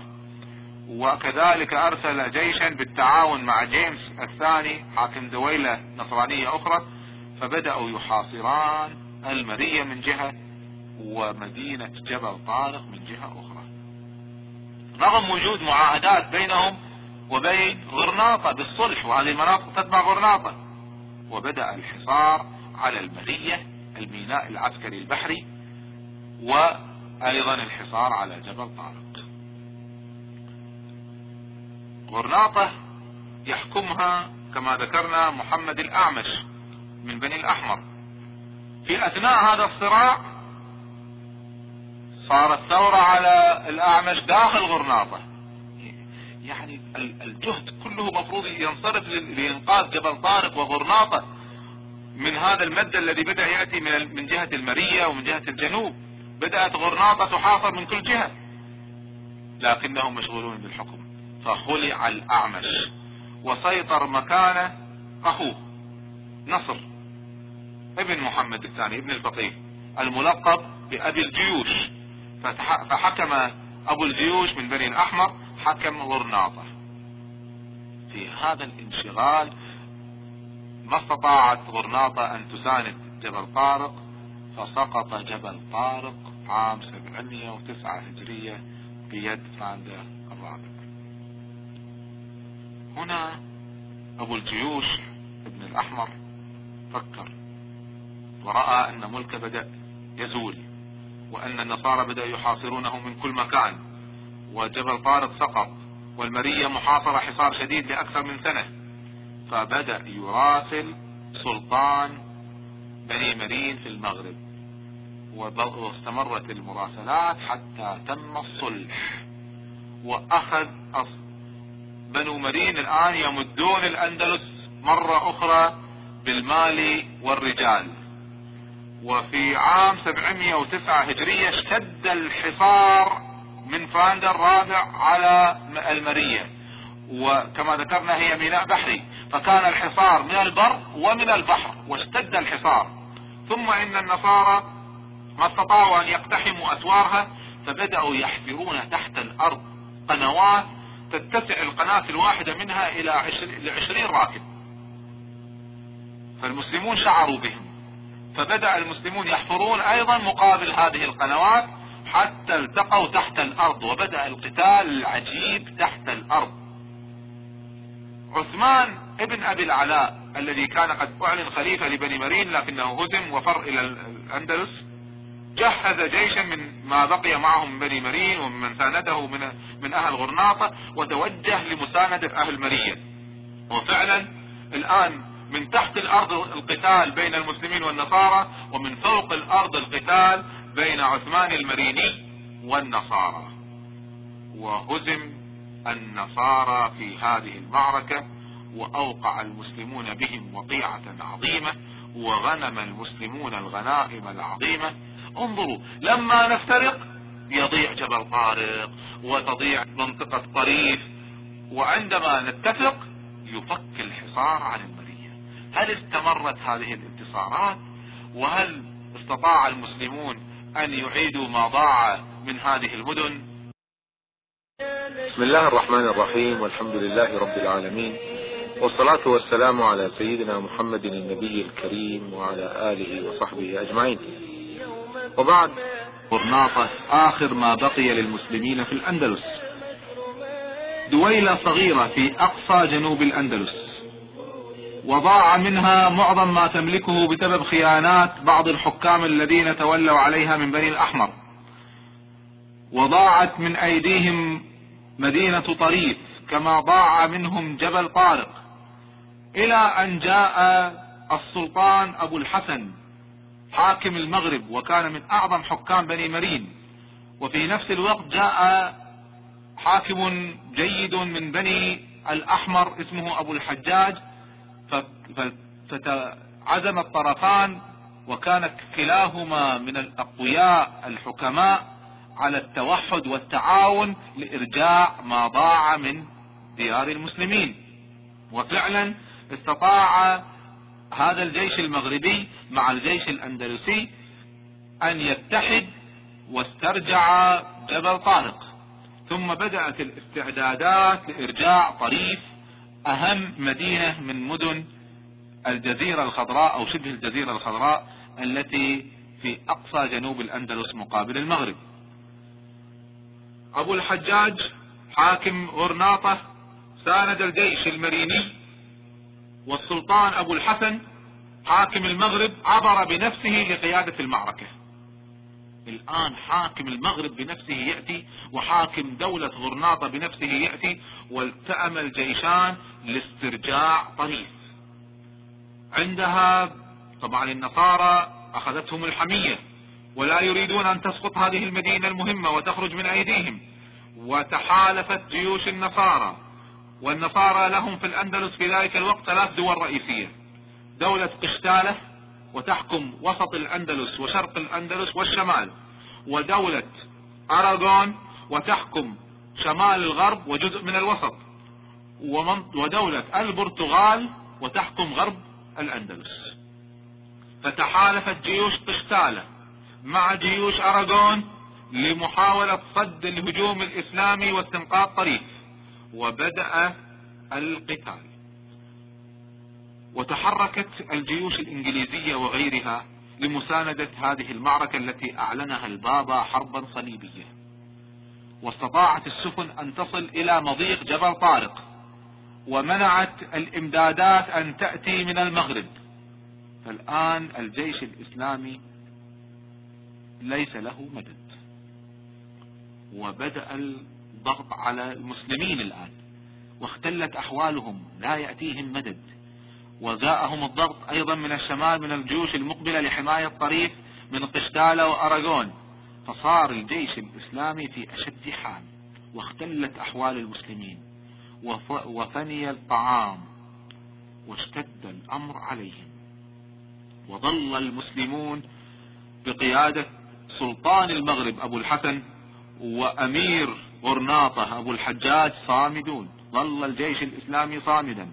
وكذلك أرسل جيشا بالتعاون مع جيمس الثاني حاكم دويلة نصرانية أخرى فبدأوا يحاصران المرية من جهة ومدينة جبل طارق من جهة أخرى. رغم وجود معاهدات بينهم وبين غرناطة بالصلح وهذه المناطق تتبع غرناطة وبدأ الحصار على المرية الميناء العسكري البحري وأيضا الحصار على جبل طارق. غرناطة يحكمها كما ذكرنا محمد الأعمش من بني الأحمر. في أثناء هذا الصراع صارت ثورة على الأعمش داخل غرناطة. يعني الجهد كله مفروض ينصرف لإنقاذ جبل طارق وغرناطة من هذا المد الذي بدأ يأتي من من جهة المرية ومن جهة الجنوب. بدأت غرناطة تحاصر من كل جهة. لكنهم مشغولون بالحكم. فخلع الأعمش. وسيطر مكانه أخوه. نصر. ابن محمد الثاني ابن الفقيه. الملقب بأبي الجيوش. فحكم أبو الجيوش من بني الأحمر حكم غرناطة في هذا الانشغال ما استطاعت غرناطة أن تساند جبل طارق فسقط جبل طارق عام 709 هجرية بيد فراندا الرابع. هنا أبو الجيوش ابن الأحمر فكر ورأى أن ملكه بدأ يزول وأن النصارى بدأوا يحاصرونه من كل مكان. وجبل طارق سقط والمرية محاصرة حصار شديد لأكثر من سنة. فبدأ يراسل سلطان بني مرين في المغرب واستمرت المراسلات حتى تم الصلح. وأخذ بنو مرين الآن يمدون الأندلس مرة أخرى بالمال والرجال. وفي عام 709 هجرية اشتد الحصار من فراندا الرابع على المرية. وكما ذكرنا هي ميناء بحري. فكان الحصار من البر ومن البحر واشتد الحصار. ثم إن النصارى ما استطاعوا أن يقتحموا اسوارها فبدأوا يحفرون تحت الأرض قنوات تتسع القناة الواحدة منها إلى عشرين راكب. فالمسلمون شعروا بهم. فبدأ المسلمون يحفرون أيضا مقابل هذه القنوات حتى التقوا تحت الأرض وبدأ القتال العجيب تحت الأرض. عثمان ابن أبي العلاء الذي كان قد أعلن خليفة لبني مرين لكنه هزم وفر إلى الأندلس جهز جيشا من ما بقي معه من بني مرين ومن ساندته من, من أهل غرناطة وتوجه لمساندة أهل مرية وفعلا الآن من تحت الأرض القتال بين المسلمين والنصارى ومن فوق الأرض القتال بين عثمان المريني والنصارى. وهزم النصارى في هذه المعركة وأوقع المسلمون بهم وقيعة عظيمة وغنم المسلمون الغنائم العظيمة. انظروا لما نفترق يضيع جبل طارق وتضيع منطقة طريف وعندما نتفق يفك الحصار عن المرية هل استمرت هذه الانتصارات؟ وهل استطاع المسلمون أن يعيدوا ما ضاع من هذه المدن. بسم الله الرحمن الرحيم والحمد لله رب العالمين والصلاة والسلام على سيدنا محمد النبي الكريم وعلى آله وصحبه أجمعين. وبعد قرناطة آخر ما بقي للمسلمين في الأندلس. دويلة صغيرة في أقصى جنوب الأندلس. وضاع منها معظم ما تملكه بسبب خيانات بعض الحكام الذين تولوا عليها من بني الأحمر. وضاعت من أيديهم مدينة طريف كما ضاع منهم جبل طارق إلى أن جاء السلطان أبو الحسن حاكم المغرب وكان من أعظم حكام بني مرين. وفي نفس الوقت جاء حاكم جيد من بني الأحمر اسمه أبو الحجاج فتعزم الطرفان وكان كلاهما من الأقوياء الحكماء على التوحد والتعاون لإرجاع ما ضاع من ديار المسلمين. وفعلا استطاع هذا الجيش المغربي مع الجيش الأندلسي أن يتحد واسترجع جبل طارق. ثم بدأت الاستعدادات لإرجاع طريف أهم مدينة من مدن الجزيرة الخضراء أو شبه الجزيرة الخضراء التي في أقصى جنوب الأندلس مقابل المغرب. أبو الحجاج حاكم غرناطة ساند الجيش المريني والسلطان أبو الحسن حاكم المغرب عبر بنفسه لقيادة المعركة. الآن حاكم المغرب بنفسه يأتي وحاكم دولة غرناطة بنفسه يأتي والتأم الجيشان لاسترجاع طريف عندها طبعا النصارى أخذتهم الحمية ولا يريدون أن تسقط هذه المدينة المهمة وتخرج من أيديهم. وتحالفت جيوش النصارى والنصارى لهم في الأندلس في ذلك الوقت ثلاث دول رئيسية. دولة قشتالة وتحكم وسط الأندلس وشرق الأندلس والشمال ودولة أراغون وتحكم شمال الغرب وجزء من الوسط ودولة البرتغال وتحكم غرب الأندلس. فتحالفت جيوش قشتالة مع جيوش أراغون لمحاولة صد الهجوم الإسلامي واستنقاذ طريق وبدأ القتال. وتحركت الجيوش الإنجليزية وغيرها لمساندة هذه المعركة التي أعلنها البابا حربا صليبية واستطاعت السفن أن تصل إلى مضيق جبل طارق ومنعت الإمدادات أن تأتي من المغرب. فالآن الجيش الإسلامي ليس له مدد. وبدأ الضغط على المسلمين الآن واختلت أحوالهم لا يأتيهم مدد. وجاءهم الضغط أيضا من الشمال من الجيوش المقبلة لحماية طريق من قشتالة وأراغون. فصار الجيش الإسلامي في أشد حال واختلت أحوال المسلمين وفني الطعام واشتد الأمر عليهم. وظل المسلمون بقيادة سلطان المغرب أبو الحسن وأمير غرناطة أبو الحجاج صامدون. ظل الجيش الإسلامي صامدا.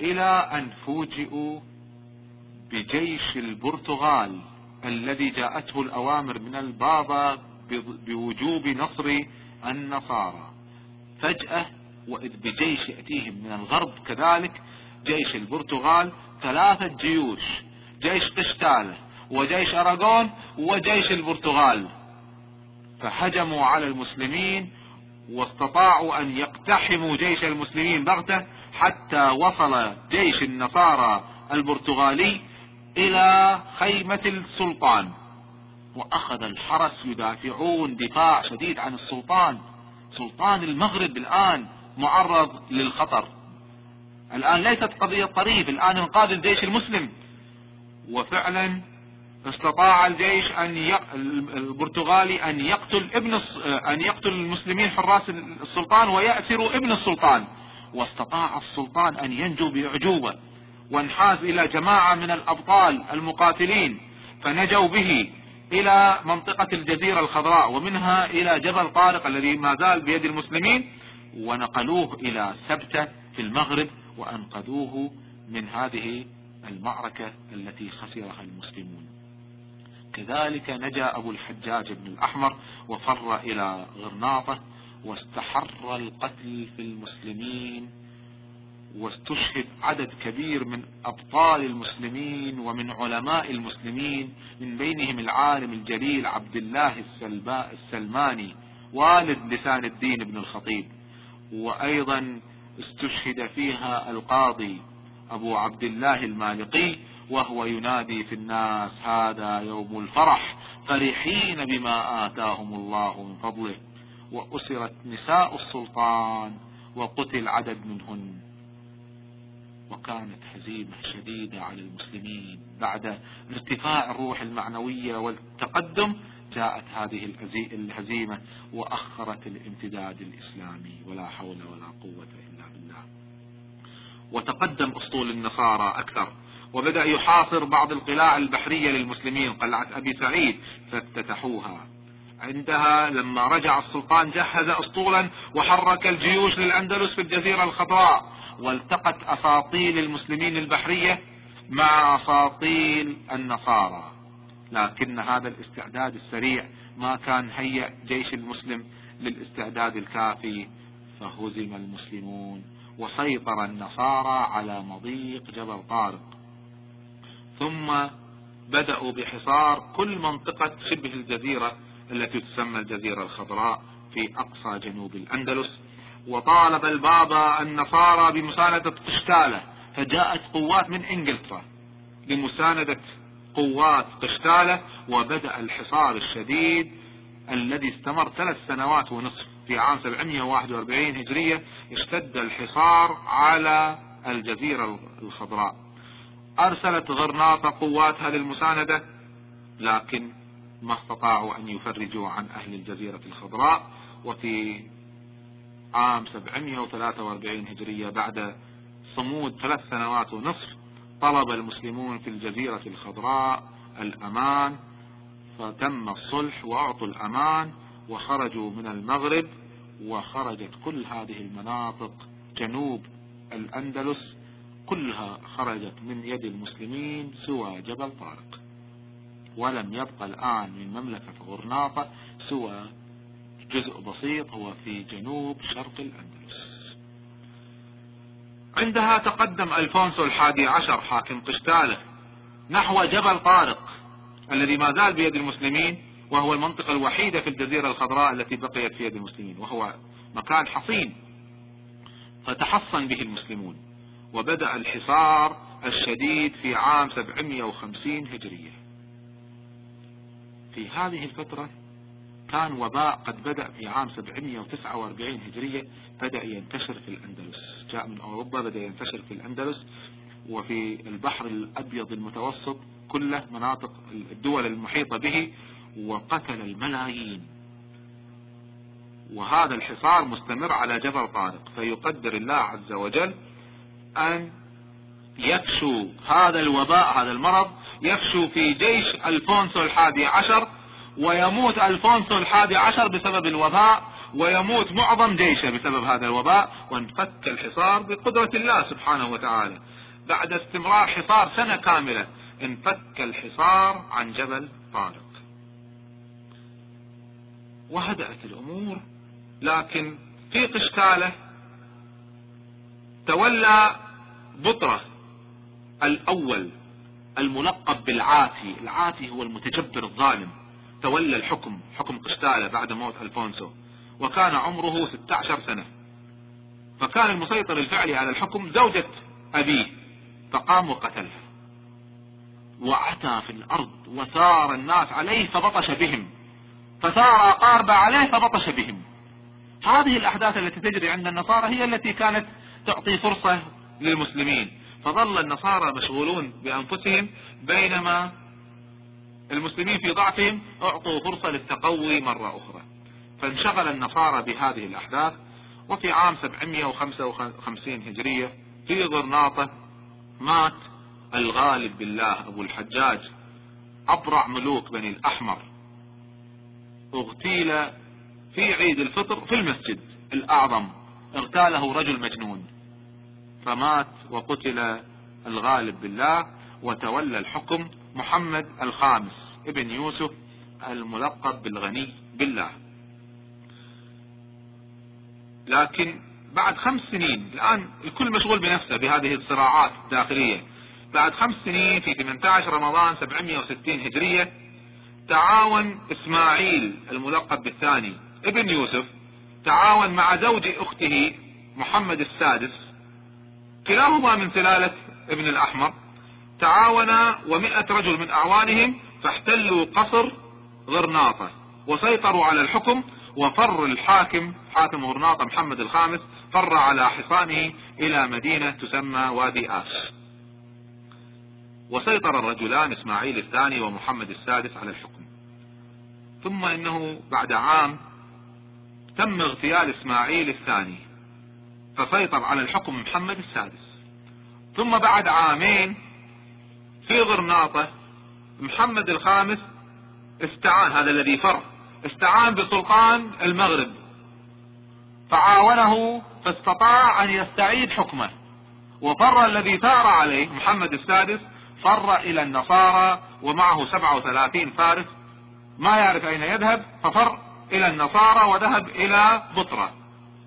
إلى أن فوجئوا بجيش البرتغال الذي جاءته الأوامر من البابا بوجوب نصر النصارى. فجأة وإذ بجيش يأتيهم من الغرب كذلك جيش البرتغال ثلاثة جيوش جيش قشتالة وجيش أراغون وجيش البرتغال. فهجموا على المسلمين واستطاعوا أن يقتحموا جيش المسلمين بغتة حتى وصل جيش النصارى البرتغالي إلى خيمة السلطان. وأخذ الحرس يدافعون دفاع شديد عن السلطان. سلطان المغرب الآن معرض للخطر. الآن ليست قضية طريف. الآن انقاذ الجيش المسلم. وفعلا استطاع الجيش أن ي... البرتغالي أن يقتل ابن أن يقتل المسلمين حراس السلطان ويأسروا ابن السلطان. واستطاع السلطان أن ينجو بأعجوبة وانحاز إلى جماعة من الأبطال المقاتلين فنجوا به إلى منطقة الجزيرة الخضراء ومنها إلى جبل طارق الذي ما زال بيد المسلمين ونقلوه إلى سبتة في المغرب وأنقذوه من هذه المعركة التي خسرها المسلمون. وكذلك نجا أبو الحجاج بن الأحمر وفر إلى غرناطة واستحر القتل في المسلمين واستشهد عدد كبير من أبطال المسلمين ومن علماء المسلمين من بينهم العالم الجليل عبد الله السلماني والد لسان الدين بن الخطيب. وأيضا استشهد فيها القاضي أبو عبد الله المالقي وهو ينادي في الناس هذا يوم الفرح فرحين بما آتاهم الله من فضله. وأسرت نساء السلطان وقتل عدد منهن. وكانت هزيمة شديدة على المسلمين. بعد ارتفاع الروح المعنوية والتقدم جاءت هذه الهزيمة وأخرت الامتداد الإسلامي. ولا حول ولا قوة إلا بالله. وتقدم أسطول النصارى أكثر. وبدأ يحاصر بعض القلاع البحرية للمسلمين قلعة أبي سعيد فافتتحوها. عندها لما رجع السلطان جهز اسطولا وحرك الجيوش للأندلس في الجزيرة الخضراء والتقت أساطيل المسلمين البحرية مع أساطيل النصارى. لكن هذا الاستعداد السريع ما كان هيأ جيش المسلم للاستعداد الكافي فهزم المسلمون وسيطر النصارى على مضيق جبل طارق. ثم بدأوا بحصار كل منطقة شبه الجزيرة التي تسمى الجزيرة الخضراء في أقصى جنوب الأندلس. وطالب البابا النصارى بمساندة قشتالة فجاءت قوات من إنجلترا لمساندة قوات قشتالة وبدأ الحصار الشديد الذي استمر ثلاث سنوات ونصف في عام 741 هجرية اشتد الحصار على الجزيرة الخضراء. أرسلت غرناطة قواتها للمساندة لكن ما استطاعوا أن يفرجوا عن أهل الجزيرة الخضراء. وفي عام 743 هجرية بعد صمود ثلاث سنوات ونصف طلب المسلمون في الجزيرة الخضراء الأمان فتم الصلح وأعطوا الأمان وخرجوا من المغرب وخرجت كل هذه المناطق جنوب الأندلس كلها خرجت من يد المسلمين سوى جبل طارق. ولم يبقى الآن من مملكة غرناطة سوى جزء بسيط هو في جنوب شرق الأندلس. عندها تقدم ألفونسو الحادي عشر حاكم قشتالة نحو جبل طارق الذي ما زال بيد المسلمين وهو المنطقة الوحيدة في الجزيرة الخضراء التي بقيت في يد المسلمين وهو مكان حصين فتحصن به المسلمون. وبدأ الحصار الشديد في عام 750 هجرية. في هذه الفترة كان وباء قد بدأ في عام 749 هجرية بدأ ينتشر في الأندلس. جاء من أوروبا بدأ ينتشر في الأندلس وفي البحر الأبيض المتوسط كله مناطق الدول المحيطة به وقتل الملايين. وهذا الحصار مستمر على جبل طارق فيقدر الله عز وجل أن يفشو هذا الوباء هذا المرض يفشو في جيش ألفونسو الحادي عشر ويموت ألفونسو الحادي عشر بسبب الوباء ويموت معظم جيشه بسبب هذا الوباء. وانفك الحصار بقدرة الله سبحانه وتعالى. بعد استمرار حصار سنة كاملة انفك الحصار عن جبل طارق. وهدأت الأمور لكن في قشتالة تولى بطرة الأول الملقب بالعاتي. العاتي هو المتجبر الظالم. تولى الحكم حكم قشتالة بعد موت ألفونسو. وكان عمره 16 سنة. فكان المسيطر الفعلي على الحكم زوجة أبيه. فقام وقتلها وعتى في الأرض وثار الناس عليه فبطش بهم. فثار قارب عليه فبطش بهم. هذه الأحداث التي تجري عند النصارى هي التي كانت تعطي فرصة للمسلمين. فظل النصارى مشغولون بأنفسهم بينما المسلمين في ضعفهم أعطوا فرصة للتقوي مرة أخرى. فانشغل النصارى بهذه الأحداث وفي عام 755 هجرية في غرناطة مات الغالب بالله أبو الحجاج أبرع ملوك بني الأحمر. اغتيل في عيد الفطر في المسجد الأعظم. اغتاله رجل مجنون. فمات وقتل الغالب بالله وتولى الحكم محمد الخامس ابن يوسف الملقب بالغني بالله. لكن بعد خمس سنين الآن الكل مشغول بنفسه بهذه الصراعات الداخلية. بعد خمس سنين في 18 رمضان 760 هجرية تعاون إسماعيل الملقب بالثاني ابن يوسف تعاون مع زوج أخته محمد السادس كلاهما من سلالة ابن الأحمر تعاونا ومئة رجل من أعوانهم فاحتلوا قصر غرناطة وسيطروا على الحكم وفر الحاكم حاكم غرناطة محمد الخامس فر على حصانه إلى مدينة تسمى وادي آس. وسيطر الرجلان إسماعيل الثاني ومحمد السادس على الحكم. ثم إنه بعد عام تم اغتيال إسماعيل الثاني. فسيطر على الحكم محمد السادس. ثم بعد عامين في غرناطة محمد الخامس استعان هذا الذي فر استعان بسلطان المغرب. فعاونه فاستطاع أن يستعيد حكمه. وفر الذي ثار عليه محمد السادس فر إلى النصارى ومعه 37 فارس. ما يعرف أين يذهب ففر إلى النصارى وذهب إلى بطرة.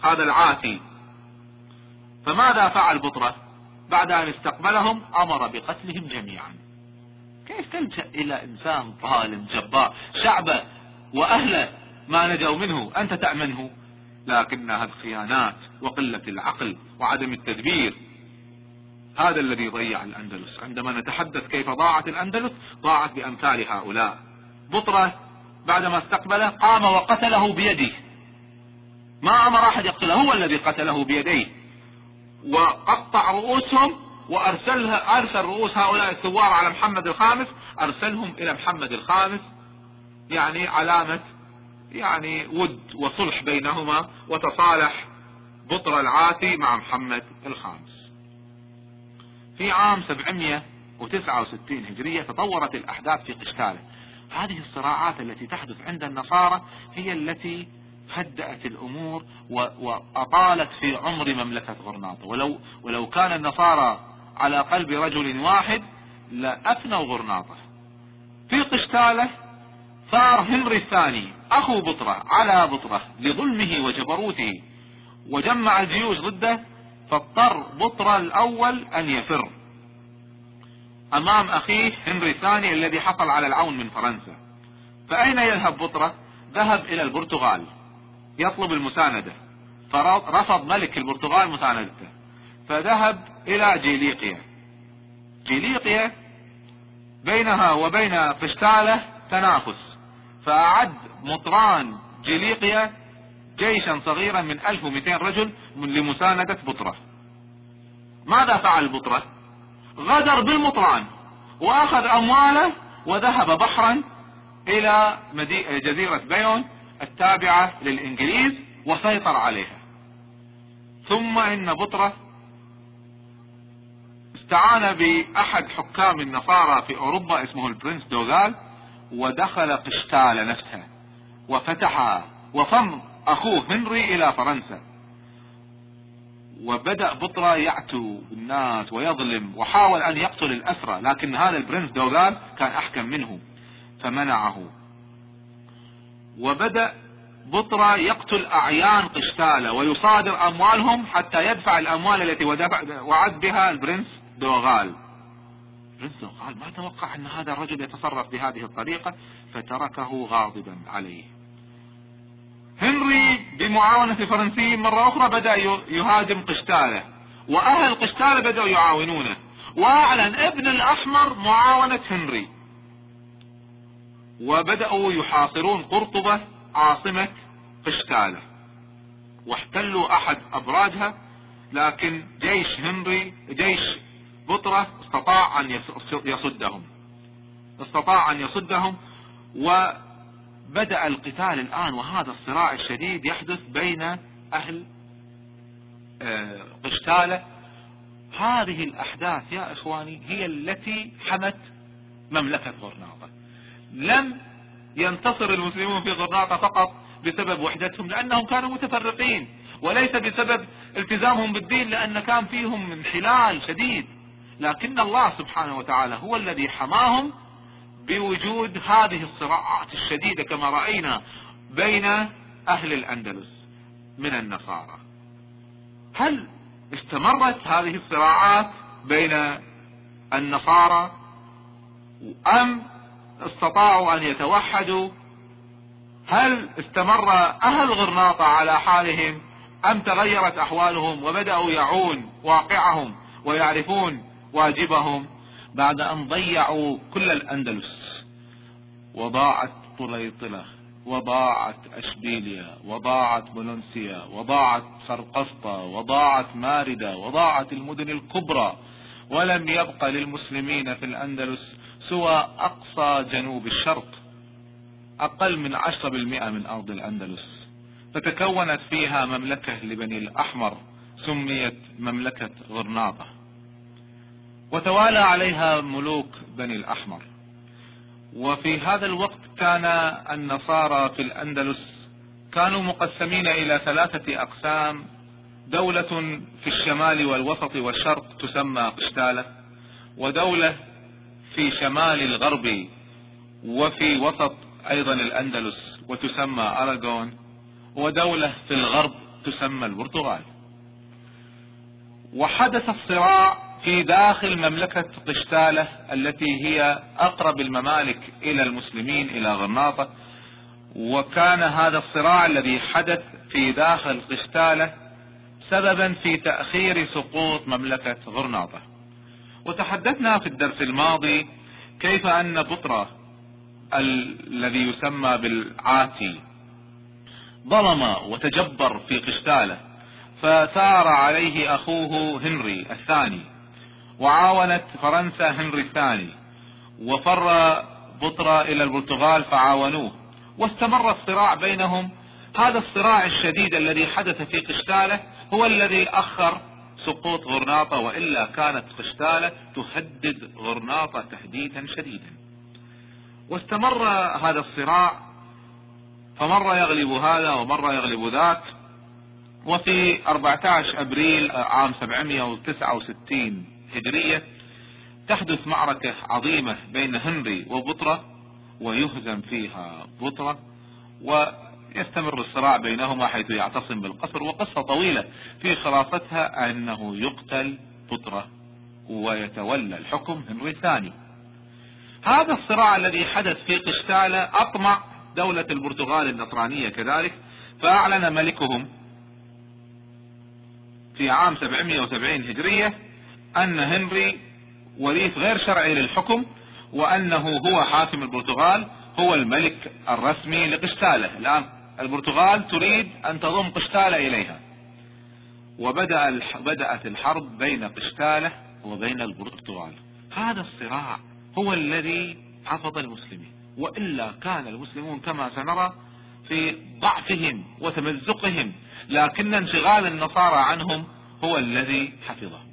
هذا العاتي. فماذا فعل بطرة بعد أن استقبلهم أمر بقتلهم جميعا؟ كيف تلجأ إلى إنسان ظالم جبار؟ شعبه واهله ما نجوا منه أنت تأمنه. لكنها الخيانات وقلة العقل وعدم التدبير. هذا الذي ضيع الأندلس. عندما نتحدث كيف ضاعت الأندلس ضاعت بأمثال هؤلاء. بطرة بعدما استقبله قام وقتله بيده. ما أمر أحد يقتله هو الذي قتله بيديه. وقطع رؤوسهم وأرسلها أرسل رؤوس هؤلاء الثوار على محمد الخامس. أرسلهم إلى محمد الخامس. يعني علامة يعني ود وصلح بينهما وتصالح بطر العاتي مع محمد الخامس. في عام 769 هجرية تطورت الأحداث في قشتالة. هذه الصراعات التي تحدث عند النصارى هي التي هدأت الأمور وأطالت في عمر مملكة غرناطة. ولو, ولو كان النصارى على قلب رجل واحد لأفنوا غرناطة. في قشتالة ثار هنري الثاني أخو بطرة على بطرة لظلمه وجبروته وجمع الجيوش ضده فاضطر بطرة الأول أن يفر. أمام أخيه هنري الثاني الذي حصل على العون من فرنسا. فأين يذهب بطرة؟ ذهب إلى البرتغال. يطلب المساندة. فرفض ملك البرتغال مساندته. فذهب إلى جيليقيا. جيليقيا بينها وبين قشتالة تنافس. فأعد مطران جيليقيا جيشا صغيرا من 1200 رجل لمساندة بطرة. ماذا فعل بطرة؟ غدر بالمطران وأخذ أمواله وذهب بحرا إلى جزيرة بيون التابعة للإنجليز وسيطر عليها. ثم إن بطرة استعان بأحد حكام النصارى في أوروبا اسمه البرنس دوغال ودخل قشتالة نفسها وفتحها وفر أخوه هنري إلى فرنسا. وبدأ بطرة يعتو بالناس ويظلم وحاول أن يقتل الأسرى لكن هذا البرنس دوغال كان أحكم منه فمنعه. وبدأ بطرة يقتل أعيان قشتالة ويصادر أموالهم حتى يدفع الأموال التي وعد بها البرنس دوغال. البرنس دوغال ما توقع أن هذا الرجل يتصرف بهذه الطريقة فتركه غاضبا عليه. هنري بمعاونة الفرنسيين مرة أخرى بدأ يهاجم قشتالة وأهل قشتالة بدأوا يعاونونه. وأعلن ابن الأحمر معاونة هنري. وبدأوا يحاصرون قرطبة عاصمة قشتالة. واحتلوا أحد أبراجها لكن جيش هنري جيش بطرة استطاع أن يصدهم. استطاع أن يصدهم و بدأ القتال الآن وهذا الصراع الشديد يحدث بين أهل آه، قشتالة. هذه الأحداث يا إخواني هي التي حمت مملكة غرناطة لم ينتصر المسلمون في غرناطة فقط بسبب وحدتهم لأنهم كانوا متفرقين وليس بسبب التزامهم بالدين لأن كان فيهم انحلال شديد. لكن الله سبحانه وتعالى هو الذي حماهم بوجود هذه الصراعات الشديدة كما رأينا بين أهل الأندلس من النصارى. هل استمرت هذه الصراعات بين النصارى أم استطاعوا أن يتوحدوا هل استمر أهل غرناطة على حالهم أم تغيرت أحوالهم وبدأوا يعون واقعهم ويعرفون واجبهم بعد أن ضيعوا كل الأندلس؟ وضاعت طليطلة وضاعت أشبيليا وضاعت بولنسيا وضاعت سرقسطة وضاعت ماردة وضاعت المدن الكبرى ولم يبق للمسلمين في الأندلس سوى أقصى جنوب الشرق أقل من عشرة بالمئة من أرض الأندلس. فتكونت فيها مملكة لبني الأحمر سميت مملكة غرناطة. وتوالى عليها ملوك بني الأحمر. وفي هذا الوقت كان النصارى في الأندلس كانوا مقسمين إلى ثلاثة أقسام. دولة في الشمال والوسط والشرق تسمى قشتالة ودولة في شمال الغرب وفي وسط أيضا الأندلس وتسمى أراغون ودولة في الغرب تسمى البرتغال. وحدث الصراع في داخل مملكة قشتالة التي هي أقرب الممالك إلى المسلمين إلى غرناطة وكان هذا الصراع الذي حدث في داخل قشتالة سببا في تأخير سقوط مملكة غرناطة. وتحدثنا في الدرس الماضي كيف أن بطرة الذي يسمى بالعاتي ظلم وتجبر في قشتالة فثار عليه أخوه هنري الثاني وعاونت فرنسا هنري الثاني وفر بطرة إلى البرتغال فعاونوه واستمر الصراع بينهم. هذا الصراع الشديد الذي حدث في قشتالة هو الذي أخر سقوط غرناطة وإلا كانت قشتالة تهدد غرناطة تهديدا شديدا. واستمر هذا الصراع فمرة يغلب هذا ومرة يغلب ذاك. وفي 14 أبريل عام 769 هجرية تحدث معركة عظيمة بين هنري وبطرة ويهزم فيها بطرة ويستمر الصراع بينهما حيث يعتصم بالقصر وقصة طويلة في خلاصتها أنه يقتل بطرة ويتولى الحكم هنري الثاني هذا الصراع الذي حدث في قشتالة أطمع دولة البرتغال النصرانية كذلك فأعلن ملكهم في عام 770 هجرية أن هنري وريث غير شرعي للحكم وأنه هو حاكم البرتغال هو الملك الرسمي لقشتالة. الآن البرتغال تريد أن تضم قشتالة إليها. وبدأ بدأت الحرب بين قشتالة وبين البرتغال. هذا الصراع هو الذي حفظ المسلمين. وإلا كان المسلمون كما سنرى في ضعفهم وتمزقهم لكن انشغال النصارى عنهم هو الذي حفظهم.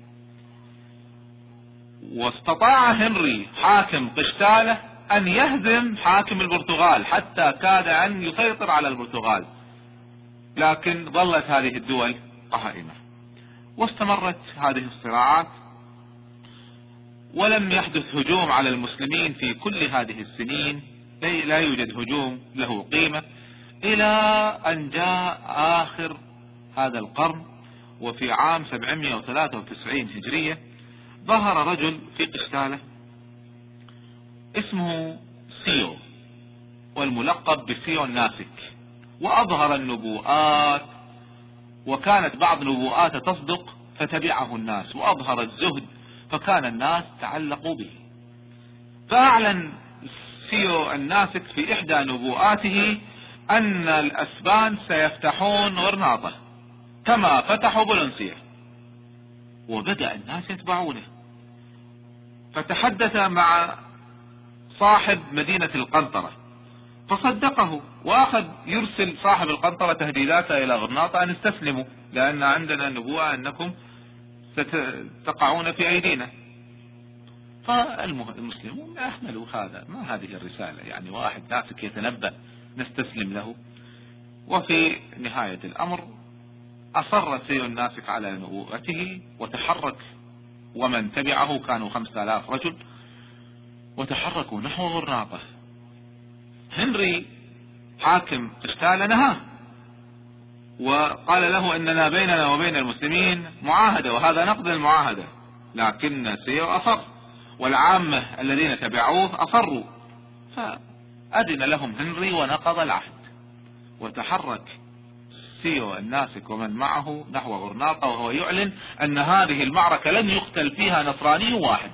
واستطاع هنري حاكم قشتالة أن يهزم حاكم البرتغال حتى كاد أن يسيطر على البرتغال. لكن ظلت هذه الدول قائمة. واستمرت هذه الصراعات ولم يحدث هجوم على المسلمين في كل هذه السنين. لا يوجد هجوم له قيمة إلى أن جاء آخر هذا القرن. وفي عام 793 هجرية ظهر رجل في قشتالة اسمه سيو والملقب بسيو الناسك. وأظهر النبوءات وكانت بعض نبوءاته تصدق فتبعه الناس. وأظهر الزهد فكان الناس تعلقوا به. فأعلن سيو الناسك في إحدى نبوءاته أن الأسبان سيفتحون غرناطة كما فتحوا بولنسيا وبدأ الناس يتبعونه. فتحدث مع صاحب مدينة القنطرة. فصدقه وأخذ يرسل صاحب القنطرة تهديدات إلى غرناطة أن استسلموا لأن عندنا نبوة أنكم ستقعون في أيدينا. فالمسلمون احملوا هذا ما هذه الرسالة؟ يعني واحد ناسك يتنبأ نستسلم له. وفي نهاية الأمر اصر سيو الناسك على نبوءته وتحرك ومن تبعه كانوا خمسة آلاف رجل. وتحركوا نحو غرناطة هنري حاكم قشتالة نهاه وقال له إننا بيننا وبين المسلمين معاهدة وهذا نقض المعاهدة لكن سيو اصر والعامة الذين تبعوه اصروا فأذن لهم هنري ونقض العهد. وتحرك سيو الناسك ومن معه نحو غرناطة وهو يعلن أن هذه المعركة لن يقتل فيها نصراني واحد.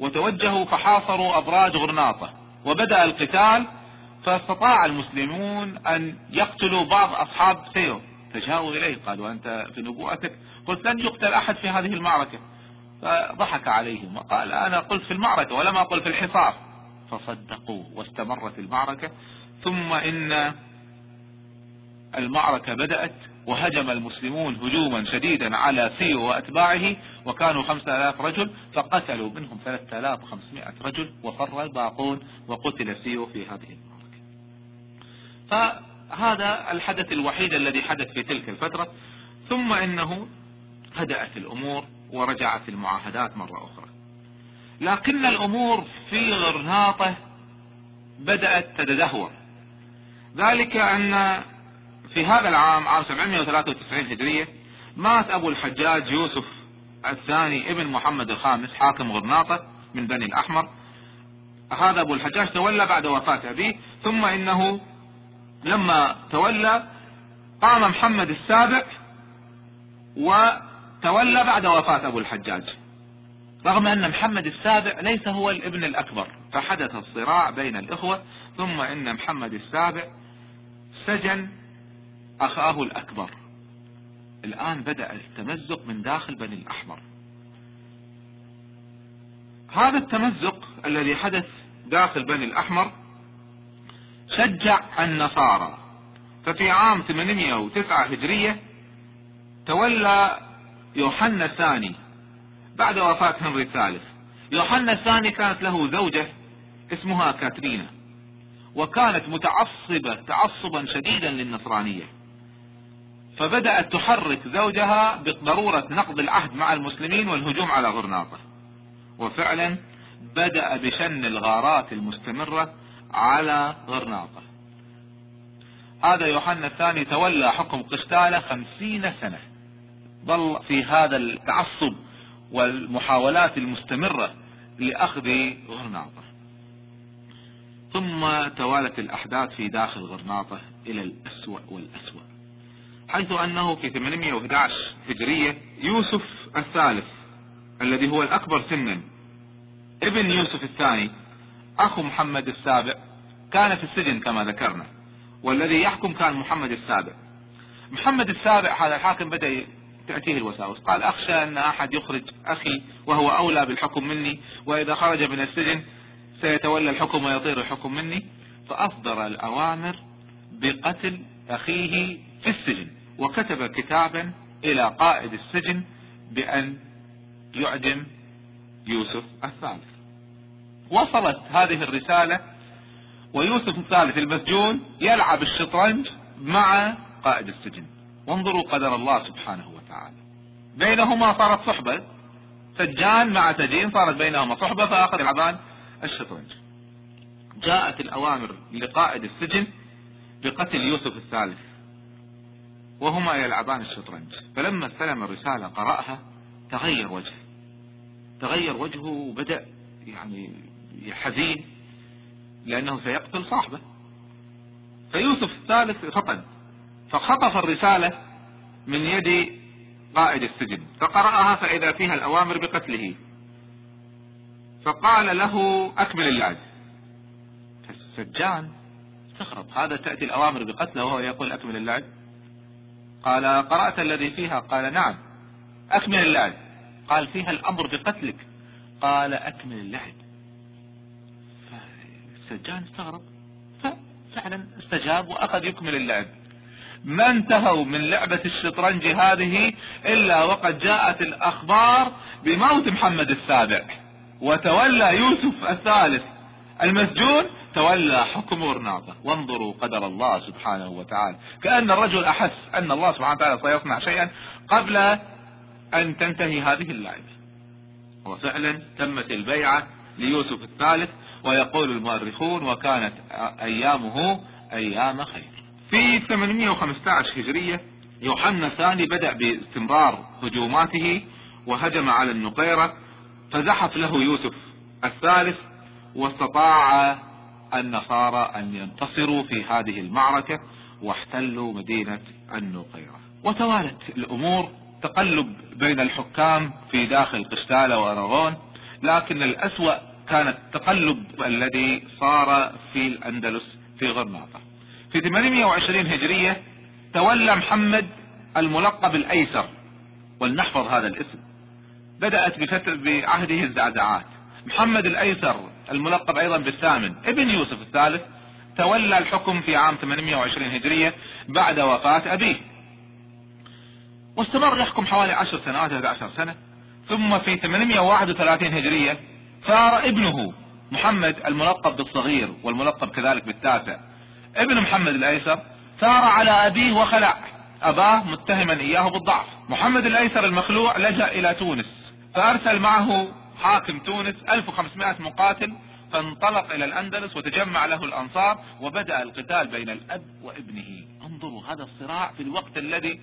وتوجهوا فحاصروا أبراج غرناطة. وبدأ القتال فاستطاع المسلمون أن يقتلوا بعض أصحاب سيو فجاءوا إليه قالوا انت في نبوءتك قلت لن يقتل أحد في هذه المعركة. فضحك عليهم وقال أنا قلت في المعركة ولم أقل في الحصار. فصدقوه واستمرت المعركة. ثم إن المعركة بدأت وهجم المسلمون هجوما شديدا على سيو وأتباعه وكانوا خمسة آلاف رجل فقتلوا منهم ثلاثة آلاف وخمسمائة رجل وفر الباقون وقتل سيو في هذه المعركة فهذا الحدث الوحيد الذي حدث في تلك الفترة. ثم إنه هدأت الأمور ورجعت المعاهدات مرة أخرى. لكن الأمور في غرناطة بدأت تتدهور. ذلك أن في هذا العام عام 793 هجرية مات أبو الحجاج يوسف الثاني ابن محمد الخامس حاكم غرناطة من بني الأحمر. هذا أبو الحجاج تولى بعد وفاة أبيه ثم إنه لما تولى قام محمد السابع وتولى بعد وفاة أبو الحجاج. رغم أن محمد السابع ليس هو الابن الأكبر فحدث الصراع بين الإخوة ثم إن محمد السابع سجن أخاه الأكبر. الآن بدأ التمزق من داخل بني الأحمر. هذا التمزق الذي حدث داخل بني الأحمر شجع النصارى. ففي عام 809 هجرية تولى يوحنا الثاني بعد وفاة هنري الثالث. يوحنا الثاني كانت له زوجة اسمها كاترينا وكانت متعصبة تعصبا شديدا للنصرانية. فبدأت تحرك زوجها بضرورة نقض العهد مع المسلمين والهجوم على غرناطة. وفعلا بدأ بشن الغارات المستمرة على غرناطة. هذا يوحنا الثاني تولى حكم قشتالة خمسين سنة. ظل في هذا التعصب والمحاولات المستمرة لأخذ غرناطة. ثم توالت الأحداث في داخل غرناطة إلى الأسوأ والأسوأ. حيث أنه في 811 هجرية يوسف الثالث الذي هو الأكبر سنا. ابن يوسف الثاني أخو محمد السابع كان في السجن كما ذكرنا والذي يحكم كان محمد السابع. محمد السابع هذا الحاكم بدأ تأتيه الوساوس قال أخشى أن أحد يخرج أخي وهو أولى بالحكم مني وإذا خرج من السجن سيتولى الحكم ويطير الحكم مني فأصدر الأوامر بقتل أخيه في السجن. وكتب كتابا إلى قائد السجن بأن يعدم يوسف الثالث. وصلت هذه الرسالة ويوسف الثالث المسجون يلعب الشطرنج مع قائد السجن. وانظروا قدر الله سبحانه وتعالى. بينهما صارت صحبة. سجان مع سجين صارت بينهما صحبة فأخذ يلعبان الشطرنج. جاءت الأوامر لقائد السجن بقتل يوسف الثالث. وهما يلعبان الشطرنج. فلما استلم الرسالة قرأها تغير وجهه. تغير وجهه وبدأ يعني حزين لأنه سيقتل صاحبه. فيوسف الثالث فطن فخطف الرسالة من يد قائد السجن. فقرأها فإذا فيها الأوامر بقتله. فقال له أكمل اللعب. فالسجان استغرب. هذا تأتي الأوامر بقتله وهو يقول أكمل اللعب؟ قال قرأت الذي فيها؟ قال نعم. أكمل اللعب. قال فيها الأمر بقتلك. قال أكمل اللعب. السجان استغرب ففعلا استجاب وأخذ يكمل اللعب. ما انتهوا من لعبة الشطرنج هذه إلا وقد جاءت الأخبار بموت محمد السابع وتولى يوسف الثالث. المسجون تولى حكم غرناطة وانظروا قدر الله سبحانه وتعالى. كأن الرجل أحس أن الله سبحانه وتعالى سيصنع شيئا قبل أن تنتهي هذه اللعبة. وفعلا تمت البيعة ليوسف الثالث ويقول المؤرخون وكانت أيامه أيام خير. في 815 هجرية يوحنا الثاني بدأ باستمرار هجوماته وهجم على النقيرة فزحف له يوسف الثالث واستطاع النصارى أن ينتصروا في هذه المعركة واحتلوا مدينة النقيرة. وتوالت الأمور تقلب بين الحكام في داخل قشتالة وأراغون لكن الأسوأ كان التقلب الذي صار في الأندلس في غرناطة. في 820 هجرية تولى محمد الملقب الأيسر ولنحفظ هذا الاسم. بدأت بعهده الزعزعات. محمد الأيسر الملقب أيضا بالثامن. ابن يوسف الثالث تولى الحكم في عام 820 هجرية بعد وفاة أبيه. واستمر يحكم حوالي عشر سنوات 11 سنة. ثم في 831 هجرية ثار ابنه محمد الملقب بالصغير والملقب كذلك بالتاسع. ابن محمد الأيسر ثار على أبيه وخلع. أباه متهما إياه بالضعف. محمد الأيسر المخلوع لجأ إلى تونس فأرسل معه حاكم تونس 1500 مقاتل فانطلق إلى الأندلس وتجمع له الأنصار وبدأ القتال بين الأب وابنه. انظروا هذا الصراع في الوقت الذي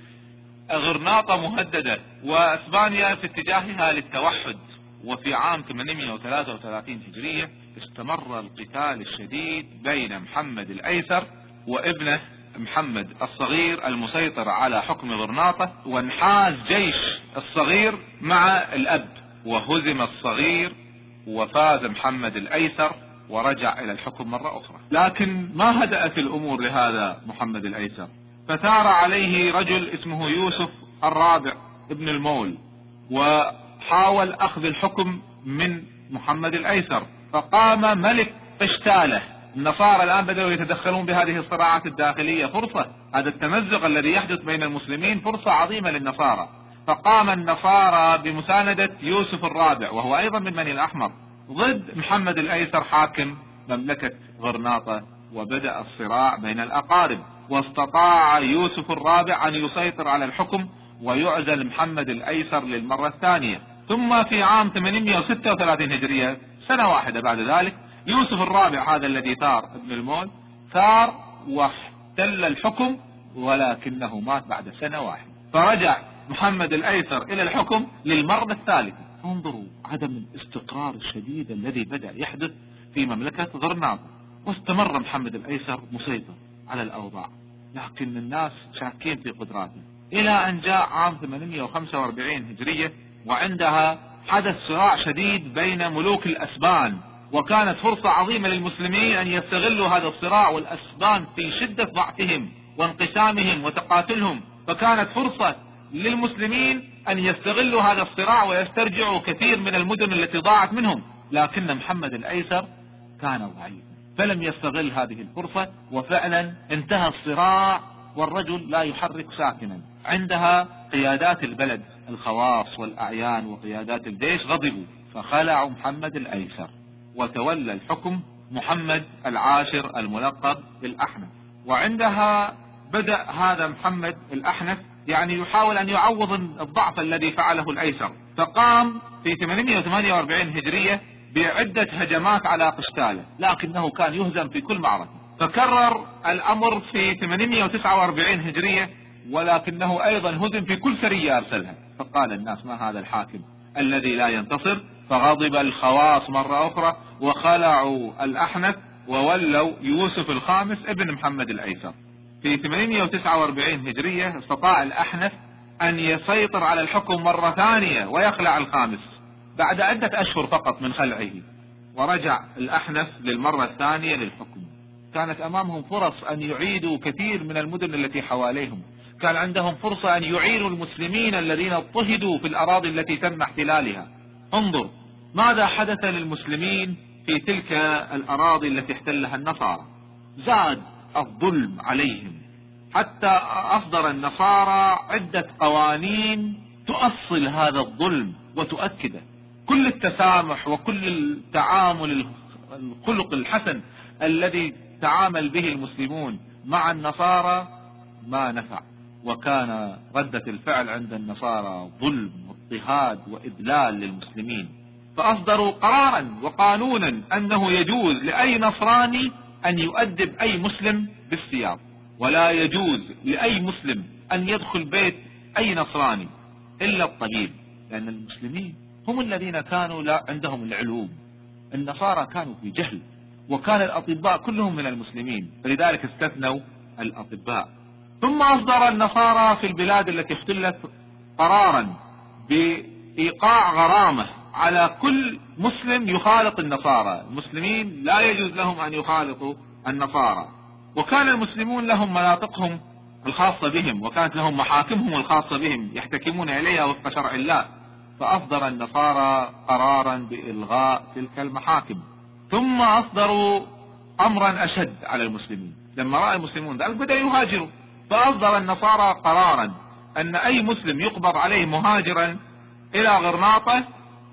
غرناطة مهددة. وأسبانيا في اتجاهها للتوحد. وفي عام 833 هجرية استمر القتال الشديد بين محمد الأيسر وابنه محمد الصغير المسيطر على حكم غرناطة. وانحاز جيش الصغير مع الأب. وهزم الصغير وفاز محمد الأيسر ورجع إلى الحكم مرة أخرى. لكن ما هدأت الأمور لهذا محمد الأيسر؟ فثار عليه رجل اسمه يوسف الرابع ابن المول وحاول أخذ الحكم من محمد الأيسر فقام ملك قشتاله. النصارى الآن بدأوا يتدخلون بهذه الصراعات الداخلية. فرصة هذا التمزق الذي يحدث بين المسلمين فرصة عظيمة للنصارى. فقام النصارى بمساندة يوسف الرابع وهو أيضا من بني الأحمر ضد محمد الأيسر حاكم مملكة غرناطة وبدأ الصراع بين الأقارب واستطاع يوسف الرابع أن يسيطر على الحكم ويعزل محمد الأيسر للمرة الثانية. ثم في عام 836 هجرية سنة واحدة بعد ذلك يوسف الرابع هذا الذي ثار ابن المول ثار واحتل الحكم ولكنه مات بعد سنة واحدة. فرجع محمد الأيسر إلى الحكم للمرة الثالثة انظروا عدم الاستقرار الشديد الذي بدأ يحدث في مملكة غرناطة. واستمر محمد الأيسر مسيطر على الأوضاع. لكن الناس شاكين في قدراته. إلى أن جاء عام 845 هجرية وعندها حدث صراع شديد بين ملوك الأسبان. وكانت فرصة عظيمة للمسلمين أن يستغلوا هذا الصراع والأسبان في شدة ضعفهم وانقسامهم وتقاتلهم. فكانت فرصة للمسلمين أن يستغلوا هذا الصراع ويسترجعوا كثير من المدن التي ضاعت منهم لكن محمد الأيسر كان ضعيفا. فلم يستغل هذه الفرصة وفعلا انتهى الصراع والرجل لا يحرك ساكنا. عندها قيادات البلد الخواص والأعيان وقيادات الجيش غضبوا فخلعوا محمد الأيسر. وتولى الحكم محمد العاشر الملقب بالأحنف. وعندها بدأ هذا محمد الأحنف يعني يحاول أن يعوض الضعف الذي فعله الأيسر. فقام في 848 هجرية بعدة هجمات على قشتالة لكنه كان يهزم في كل معركة. فكرر الأمر في 849 هجرية ولكنه أيضا هزم في كل سرية أرسلها. فقال الناس ما هذا الحاكم الذي لا ينتصر؟ فغضب الخواص مرة أخرى وخلعوا الأحنف وولوا يوسف الخامس ابن محمد الأيسر. في 849 هجرية استطاع الأحنف أن يسيطر على الحكم مرة ثانية ويخلع الخامس بعد عدة أشهر فقط من خلعه. ورجع الأحنف للمرة الثانية للحكم. كانت أمامهم فرص أن يعيدوا كثير من المدن التي حواليهم. كان عندهم فرصة أن يعينوا المسلمين الذين اضطهدوا في الأراضي التي تم احتلالها. انظر ماذا حدث للمسلمين في تلك الأراضي التي احتلها النصارى. زاد الظلم عليهم. حتى أصدر النصارى عدة قوانين تؤصل هذا الظلم وتؤكده. كل التسامح وكل التعامل الخلق الحسن الذي تعامل به المسلمون مع النصارى ما نفع. وكان ردة الفعل عند النصارى ظلم واضطهاد وإذلال للمسلمين. فأصدروا قرارا وقانونا أنه يجوز لأي نصراني أن يؤدب أي مسلم بالسياط ولا يجوز لأي مسلم أن يدخل بيت أي نصراني إلا الطبيب لأن المسلمين هم الذين كانوا لا عندهم العلوم. النصارى كانوا في جهل وكان الأطباء كلهم من المسلمين فلذلك استثنوا الأطباء. ثم أصدر النصارى في البلاد التي احتلت قرارا بإيقاع غرامة على كل مسلم يخالط النصارى. المسلمين لا يجوز لهم أن يخالطوا النصارى. وكان المسلمون لهم مناطقهم الخاصة بهم وكانت لهم محاكمهم الخاصة بهم يحتكمون إليها وفق شرع الله. فأصدر النصارى قرارا بإلغاء تلك المحاكم. ثم أصدروا أمرا أشد على المسلمين. لما رأى المسلمون ذلك بدأ يهاجروا. فأصدر النصارى قرارا أن أي مسلم يقبض عليه مهاجرا إلى غرناطة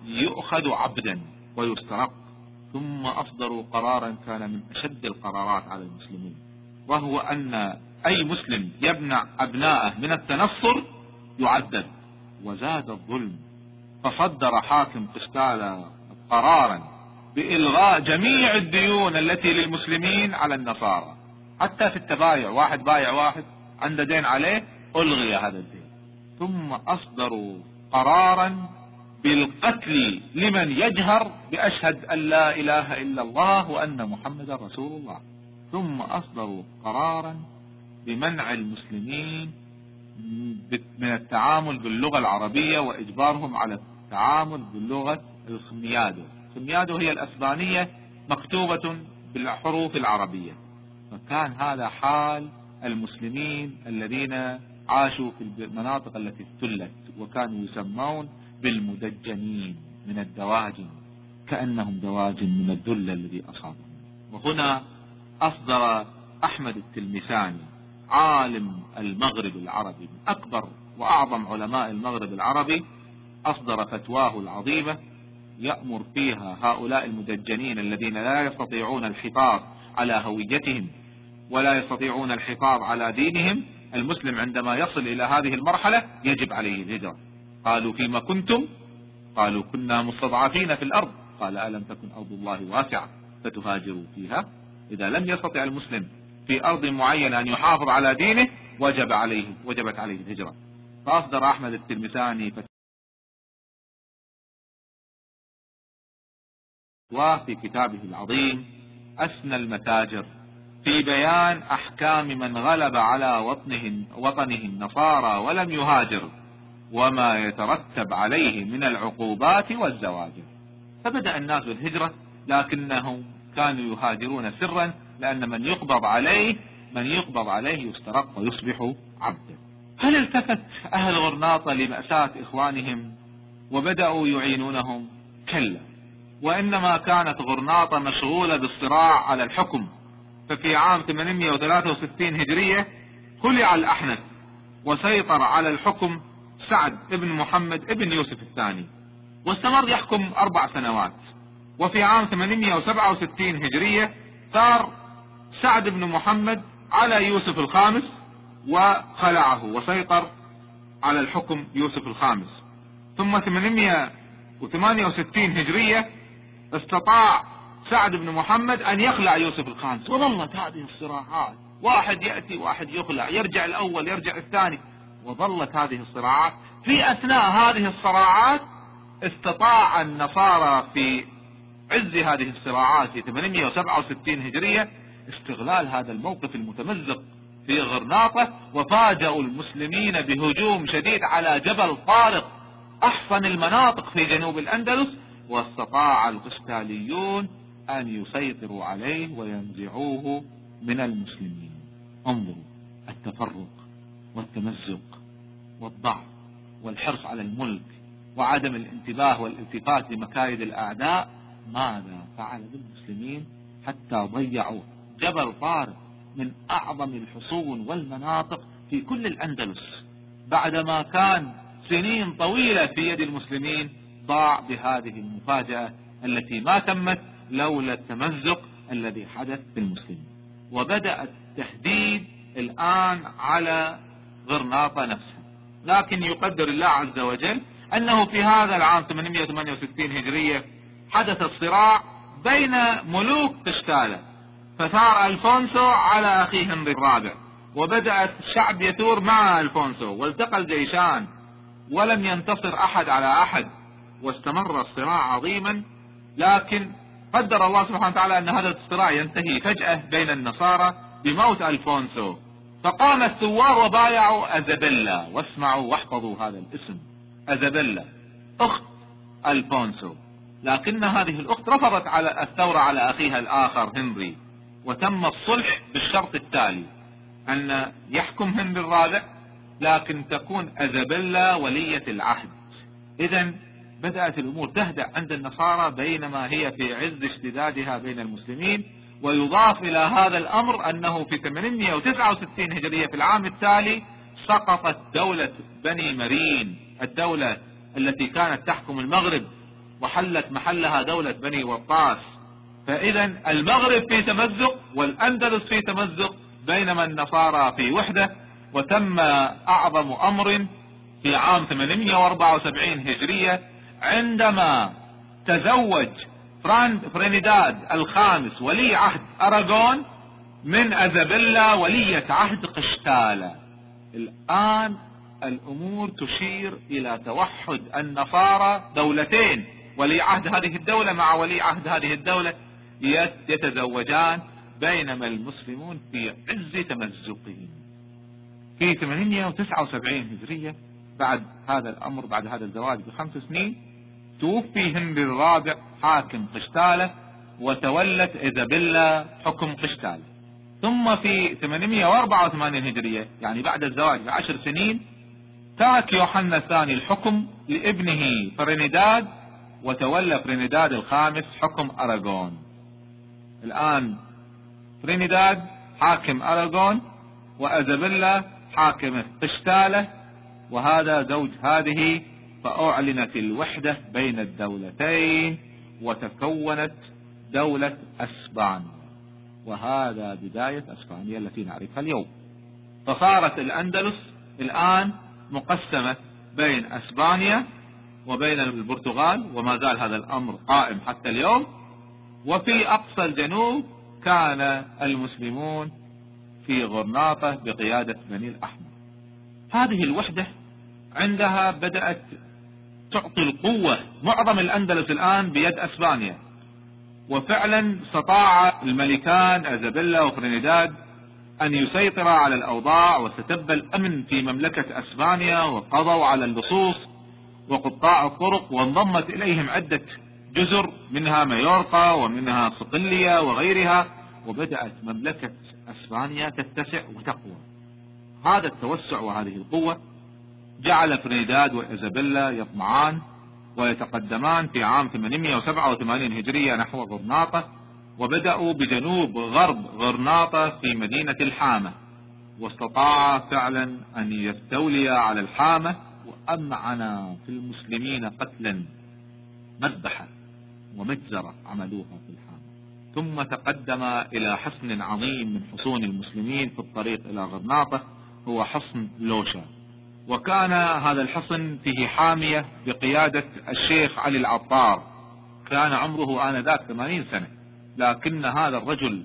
يؤخذ عبدا ويسترق. ثم أصدروا قرارا كان من أشد القرارات على المسلمين. وهو أن أي مسلم يمنع أبناءه من التنصر يعذب. وزاد الظلم. فصدر حاكم قشتالة قرارا بإلغاء جميع الديون التي للمسلمين على النصارى. حتى في التبايع واحد بايع واحد عنده دين عليه ألغي هذا الدين. ثم أصدروا قرارا بالقتل لمن يجهر بأشهد أن لا إله إلا الله وأن محمد رسول الله. ثم أصدروا قرارا بمنع المسلمين من التعامل باللغة العربية وإجبارهم على التعامل باللغة الخميادو. الخميادو هي الأسبانية مكتوبة بالحروف العربية. فكان هذا حال المسلمين الذين عاشوا في المناطق التي احتلت وكانوا يسمون بالمدجنين من الدواجن كأنهم دواجن من الذل الذي أصابهم. وهنا أصدر أحمد التلمساني عالم المغرب العربي من أكبر وأعظم علماء المغرب العربي أصدر فتواه العظيمة يأمر فيها هؤلاء المدجنين الذين لا يستطيعون الحفاظ على هويتهم ولا يستطيعون الحفاظ على دينهم. المسلم عندما يصل إلى هذه المرحلة يجب عليه الهجرة. قالوا فيما كنتم؟ قالوا كنا مستضعفين في الأرض. قال ألم تكن أرض الله واسعة؟ فتهاجروا فيها. إذا لم يستطع المسلم في أرض معينة أن يحافظ على دينه وجب عليه وجبت عليه الهجرة. فأصدر أحمد التلمساني وفي كتابه العظيم أسنى المتاجر في بيان أحكام من غلب على وطنه, وطنه النصارى ولم يهاجر وما يترتب عليه من العقوبات والزواجر. فبدأ الناس بالهجرة لكنهم كانوا يهاجرون سرا لأن من يقبض عليه من يقبض عليه يسترق ويصبح عبدا. هل التفت أهل غرناطة لمأساة إخوانهم وبدأوا يعينونهم؟ كلا. وإنما كانت غرناطة مشغولة بالصراع على الحكم. ففي عام 863 هجرية خلع الأحنف وسيطر على الحكم سعد ابن محمد ابن يوسف الثاني. واستمر يحكم أربع سنوات. وفي عام 867 هجرية ثار سعد بن محمد على يوسف الخامس وخلعه وسيطر على الحكم يوسف الخامس. ثم 868 هجرية استطاع سعد بن محمد أن يخلع يوسف الخامس. وظلت هذه الصراعات. واحد يأتي واحد يخلع يرجع الأول يرجع الثاني. وظلت هذه الصراعات. في أثناء هذه الصراعات استطاع النصارى في عز هذه الصراعات في 867 هجرية استغلال هذا الموقف المتمزق في غرناطة وفاجأوا المسلمين بهجوم شديد على جبل طارق أحصن المناطق في جنوب الأندلس واستطاع القشتاليون أن يسيطروا عليه وينزعوه من المسلمين. انظروا التفرق والتمزق والضعف والحرص على الملك وعدم الانتباه والالتفات لمكايد الأعداء. ماذا فعل بالمسلمين حتى ضيعوا جبل طارق من أعظم الحصون والمناطق في كل الأندلس بعدما كان سنين طويلة في يد المسلمين ضاع بهذه المفاجأة التي ما تمت لولا التمزق الذي حدث في المسلمين وبدأ التهديد الآن على غرناطة نفسها. لكن يقدر الله عز وجل أنه في هذا العام 868 هجرية حدث الصراع بين ملوك قشتالة فثار ألفونسو على أخيه هنري الرابع وبدأت الشعب يثور مع ألفونسو والتقى الجيشان ولم ينتصر أحد على أحد واستمر الصراع عظيما لكن قدر الله سبحانه وتعالى أن هذا الصراع ينتهي فجأة بين النصارى بموت ألفونسو. فقام الثوار وبايعوا أزابيلا واسمعوا واحفظوا هذا الاسم أزابيلا أخت ألفونسو. لكن هذه الأخت رفضت على الثورة على أخيها الآخر هنري وتم الصلح بالشرط التالي أن يحكم هنري الرابع لكن تكون أزابيلا ولية العهد. إذا بدأت الأمور تهدأ عند النصارى بينما هي في عز اشتدادها بين المسلمين ويضاف إلى هذا الأمر أنه في 869 هجرية في العام التالي سقطت دولة بني مرين الدولة التي كانت تحكم المغرب. وحلت محلها دولة بني وطاس فإذا المغرب في تمزق والأندلس في تمزق بينما النصارى في وحدة وتم أعظم أمر في عام 874 هجرية عندما تزوج فران فرينيداد الخامس ولي عهد أراغون من أزابيلا ولية عهد قشتالة. الآن الأمور تشير إلى توحد النصارى دولتين. ولي عهد هذه الدولة مع ولي عهد هذه الدولة يتزوجان بينما المسلمون في عز تمزقهم. في 879 هجرية بعد هذا الأمر بعد هذا الزواج بخمس سنين توفي هنري الرابع حاكم قشتالة وتولت إيزابيلا حكم قشتالة. ثم في 884 هجرية يعني بعد الزواج بعشر سنين ترك يوحنا الثاني الحكم لابنه فرينيداد وتولى فرينيداد الخامس حكم أراغون. الآن فرينيداد حاكم أراغون وأزابيلا حاكمة قشتالة وهذا زوج هذه فأعلنت الوحدة بين الدولتين وتكونت دولة أسبانيا وهذا بداية أسبانيا التي نعرفها اليوم. فصارت الأندلس الآن مقسمة بين أسبانيا وبين البرتغال وما زال هذا الأمر قائم حتى اليوم. وفي أقصى الجنوب كان المسلمون في غرناطة بقيادة بني الأحمر. هذه الوحدة عندها بدأت تعطي القوة معظم الأندلس الآن بيد أسبانيا. وفعلا استطاع الملكان أزابيلا وفرينيداد أن يسيطرا على الأوضاع واستتب الأمن في مملكة أسبانيا وقضوا على اللصوص وقطاع الطرق وانضمت إليهم عدة جزر منها مايورقا ومنها صقلية وغيرها وبدأت مملكة أسبانيا تتسع وتقوى. هذا التوسع وهذه القوة جعل فريداد وإيزابيلا يطمعان ويتقدمان في عام 887 هجرية نحو غرناطة وبدأوا بجنوب غرب غرناطة في مدينة الحامة واستطاع فعلا أن يستولي على الحامة وأمعن في المسلمين قتلا مذبحة ومجزرة عملوها في الحامة ثم تقدم إلى حصن عظيم من حصون المسلمين في الطريق إلى غرناطة هو حصن لوشا. وكان هذا الحصن فيه حامية بقيادة الشيخ علي العطار. كان عمره آنذاك ثمانين سنة. لكن هذا الرجل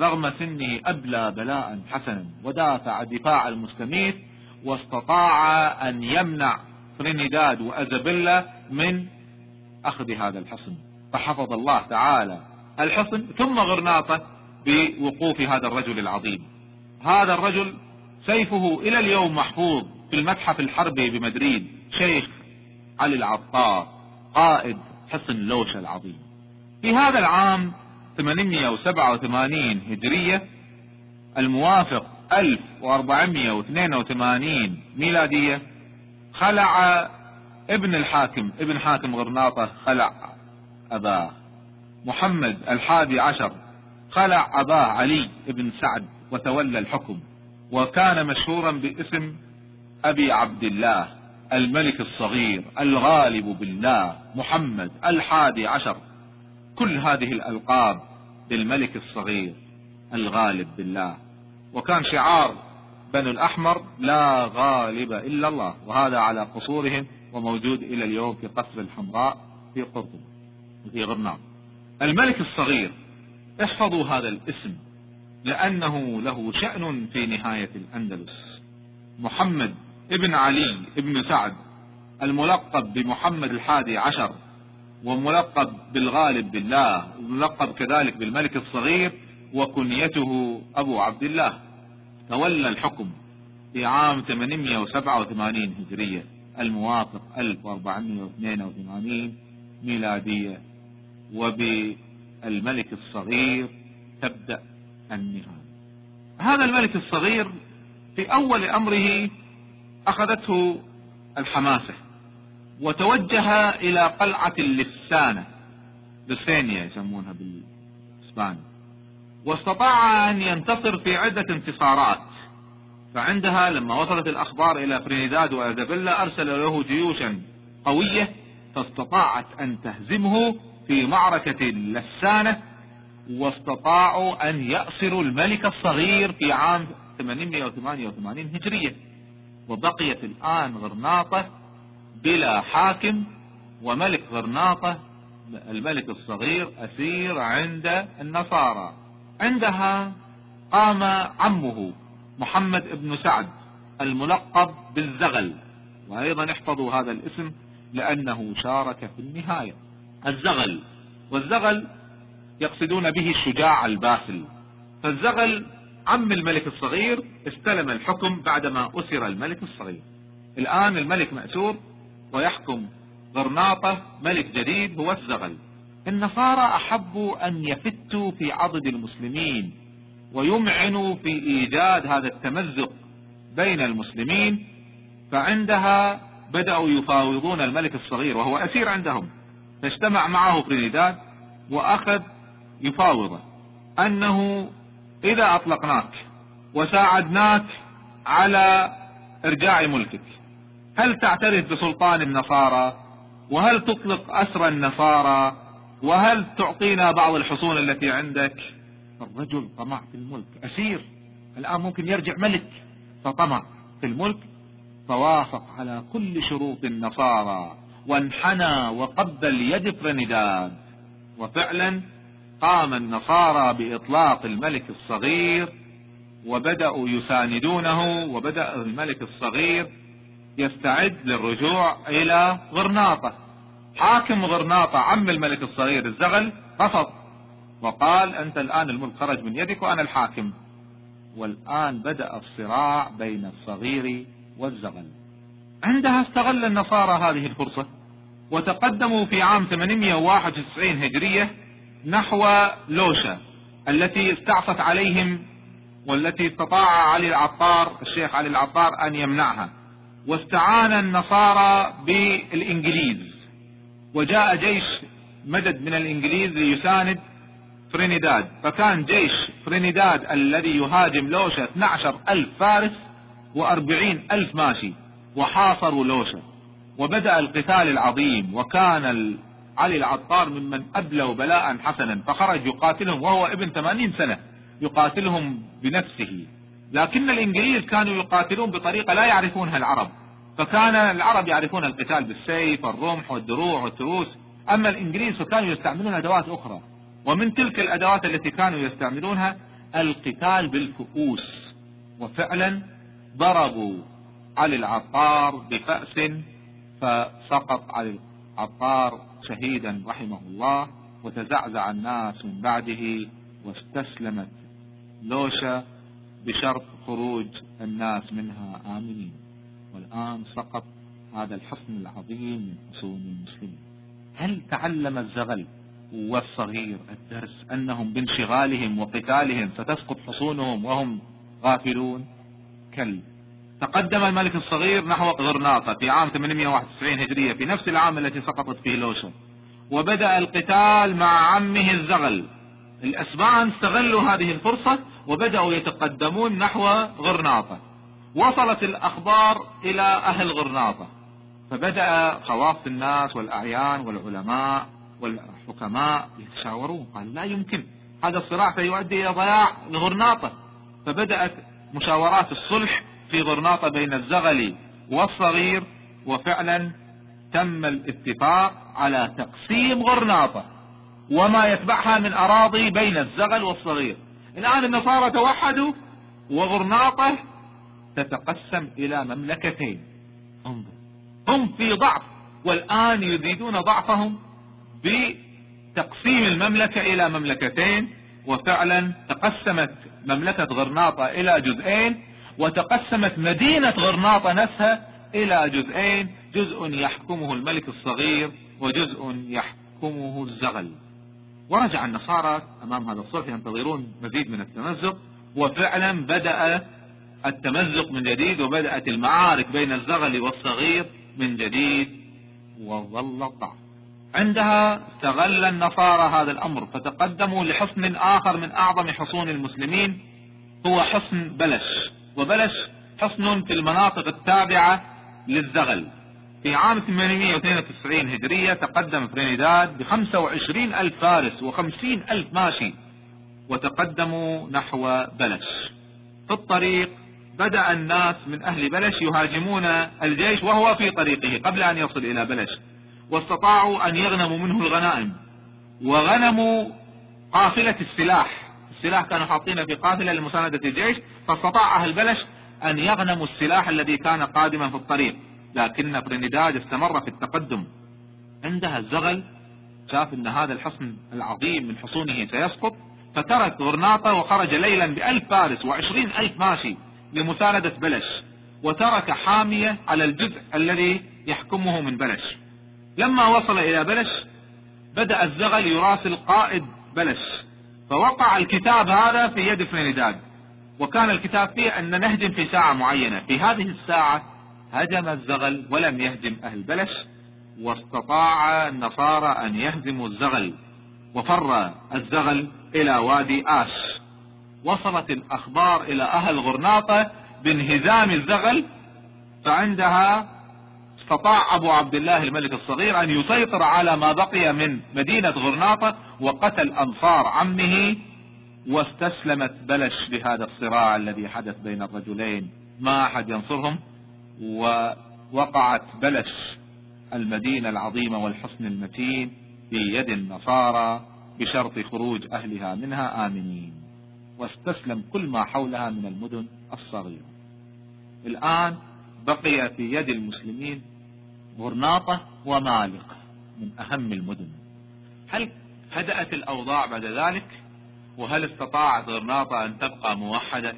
رغم سنه أبلى بلاء حسنا ودافع دفاع المسلمين واستطاع أن يمنع ترينيداد وأزابيلا من أخذ هذا الحصن. فحفظ الله تعالى الحصن ثم غرناطة بوقوف هذا الرجل العظيم. هذا الرجل سيفه إلى اليوم محفوظ في المتحف الحربي بمدريد شيخ علي العطار قائد حصن لوشة العظيم. في هذا العام 887 هجرية الموافق 1482 ميلادية. خلع ابن الحاكم ابن حاكم غرناطة خلع أباه. محمد الحادي عشر خلع أباه علي بن سعد وتولى الحكم. وكان مشهورا باسم أبي عبد الله الملك الصغير الغالب بالله محمد الحادي عشر. كل هذه الألقاب للملك الصغير الغالب بالله. وكان شعار بنو الأحمر لا غالب إلا الله وهذا على قصورهم وموجود إلى اليوم في قصر الحمراء في قرطبة في غرناط الملك الصغير احفظوا هذا الاسم لأنه له شأن في نهاية الأندلس. محمد ابن علي ابن سعد الملقب بمحمد الحادي عشر وملقب بالغالب بالله وملقب كذلك بالملك الصغير وكنيته أبو عبد الله. تولى الحكم في عام 887 هجرية. الموافق 1482 ميلادية. وبالملك الصغير تبدأ النهاية. هذا الملك الصغير في أول أمره أخذته الحماسة وتوجه إلى قلعة اللسانة. لسانيا يسمونها بالإسباني. واستطاع أن ينتصر في عدة انتصارات. فعندها لما وصلت الأخبار إلى فرينيداد وأزابيلا أرسل له جيوشا قوية فاستطاعت أن تهزمه في معركة اللسانة واستطاعوا أن يأسروا الملك الصغير في عام 888 هجرية. وبقيت الآن غرناطة بلا حاكم وملك غرناطة الملك الصغير أسير عند النصارى. عندها قام عمه محمد بن سعد الملقب بالزغل. وأيضا احفظوا هذا الاسم لأنه شارك في النهاية. الزغل. والزغل يقصدون به الشجاع الباسل فالزغل عم الملك الصغير استلم الحكم بعدما أسر الملك الصغير. الآن الملك مأسور ويحكم غرناطة ملك جديد هو الزغل. النصارى أحبوا أن يفتوا في عضد المسلمين ويمعنوا في إيجاد هذا التمزق بين المسلمين فعندها بدأوا يفاوضون الملك الصغير وهو أسير عندهم. فاجتمع معه فريداد وأخذ يفاوضه. أنه إذا أطلقناك وساعدناك على إرجاع ملكك هل تعترف بسلطان النصارى؟ وهل تطلق أسر النصارى؟ وهل تعطينا بعض الحصون التي عندك؟ الرجل طمع في الملك. أسير. الآن ممكن يرجع ملك. فطمع في الملك. فوافق على كل شروط النصارى. وانحنى وقبل يد فرنداد وفعلا قام النصارى بإطلاق الملك الصغير. وبدأوا يساندونه. وبدأ الملك الصغير يستعد للرجوع إلى غرناطة. حاكم غرناطة عم الملك الصغير الزغل رفض. وقال أنت الآن الملك خرج من يدك وأنا الحاكم. والآن بدأ الصراع بين الصغير والزغل. عندها استغل النصارى هذه الفرصة وتقدموا في عام 891 هجرية نحو لوشا التي استعصت عليهم والتي استطاع علي العطار الشيخ علي العطار أن يمنعها. واستعان النصارى بالإنجليز. وجاء جيش مدد من الإنجليز ليساند فرينيداد فكان جيش فرينيداد الذي يهاجم لوشا 12 ألف فارس وأربعين ألف ماشي وحاصروا لوشا. وبدأ القتال العظيم وكان علي العطار ممن أبلوا بلاء حسنا فخرج يقاتلهم وهو ابن ثمانين سنة يقاتلهم بنفسه. لكن الإنجليز كانوا يقاتلون بطريقة لا يعرفونها العرب. فكان العرب يعرفون القتال بالسيف والرمح والدروع والتروس. أما الإنجليز فكانوا يستعملون أدوات أخرى. ومن تلك الأدوات التي كانوا يستعملونها القتال بالفؤوس وفعلا ضربوا علي العطار بفأس فسقط علي العطار شهيدا رحمه الله وتزعزع الناس من بعده واستسلمت لوشا بشرط خروج الناس منها آمنين. والآن سقط هذا الحصن العظيم من حصون المسلمين. هل تعلم الزغل والصغير الدرس أنهم بانشغالهم وقتالهم ستسقط حصونهم وهم غافلون؟ كلا. تقدم الملك الصغير نحو غرناطة في عام 891 هجرية في نفس العام التي سقطت فيه لوشا وبدأ القتال مع عمه الزغل. الأسبان استغلوا هذه الفرصة وبدأوا يتقدمون نحو غرناطة. وصلت الأخبار إلى أهل غرناطة فبدأ خواص الناس والأعيان والعلماء والحكماء يتشاورون. قال لا يمكن. هذا الصراع سيؤدي إلى ضياع غرناطة فبدأت مشاورات الصلح في غرناطة بين الزغلي والصغير. وفعلا تم الاتفاق على تقسيم غرناطة وما يتبعها من أراضي بين الزغل والصغير. الآن النصارى توحدوا وغرناطة تتقسم إلى مملكتين. انظر. هم في ضعف والآن يزيدون ضعفهم بتقسيم المملكة إلى مملكتين. وفعلا تقسمت مملكة غرناطة إلى جزئين وتقسمت مدينة غرناطة نفسها إلى جزئين. جزء يحكمه الملك الصغير وجزء يحكمه الزغل. ورجع النصارى أمام هذا الصلح ينتظرون مزيد من التمزق. وفعلا بدأ التمزق من جديد وبدأت المعارك بين الزغل والصغير من جديد. وظل الضعف عندها استغل النصارى هذا الأمر فتقدموا لحصن آخر من أعظم حصون المسلمين هو حصن بلش. وبلش حصن في المناطق التابعة للزغل. في عام 892 هجرية تقدم فرينيداد ب 25 ألف فارس و50 ألف ماشي وتقدموا نحو بلش. في الطريق بدأ الناس من أهل بلش يهاجمون الجيش وهو في طريقه قبل أن يصل إلى بلش. واستطاعوا أن يغنموا منه الغنائم. وغنموا قافلة السلاح. السلاح كانوا حاطينه في قافلة لمساندة الجيش فاستطاع أهل بلش أن يغنموا السلاح الذي كان قادما في الطريق. لكن برينداد استمر في التقدم. عندها الزغل شاف إن هذا الحصن العظيم من حصونه سيسقط فترك غرناطة وخرج ليلا بألف فارس وعشرين ألف ماشي. لمساندة بلش وترك حامية على الجزء الذي يحكمه من بلش. لما وصل إلى بلش بدأ الزغل يراسل قائد بلش فوقع الكتاب هذا في يد فرينداد وكان الكتاب فيه أن نهجم في ساعة معينة. في هذه الساعة هجم الزغل ولم يهجم أهل بلش واستطاع النصارى أن يهزموا الزغل وفر الزغل إلى وادي آش. وصلت الأخبار إلى أهل غرناطة بانهزام الزغل فعندها استطاع أبو عبد الله الملك الصغير أن يسيطر على ما بقي من مدينة غرناطة وقتل أنصار عمه واستسلمت بلش بهذا الصراع الذي حدث بين الرجلين. ما أحد ينصرهم ووقعت بلش المدينة العظيمة والحصن المتين في يد النصارى بشرط خروج أهلها منها آمنين. واستسلم كل ما حولها من المدن الصغيرة. الآن بقي في يد المسلمين غرناطة ومالقة من أهم المدن. هل هدأت الأوضاع بعد ذلك؟ وهل استطاعت غرناطة أن تبقى موحدة؟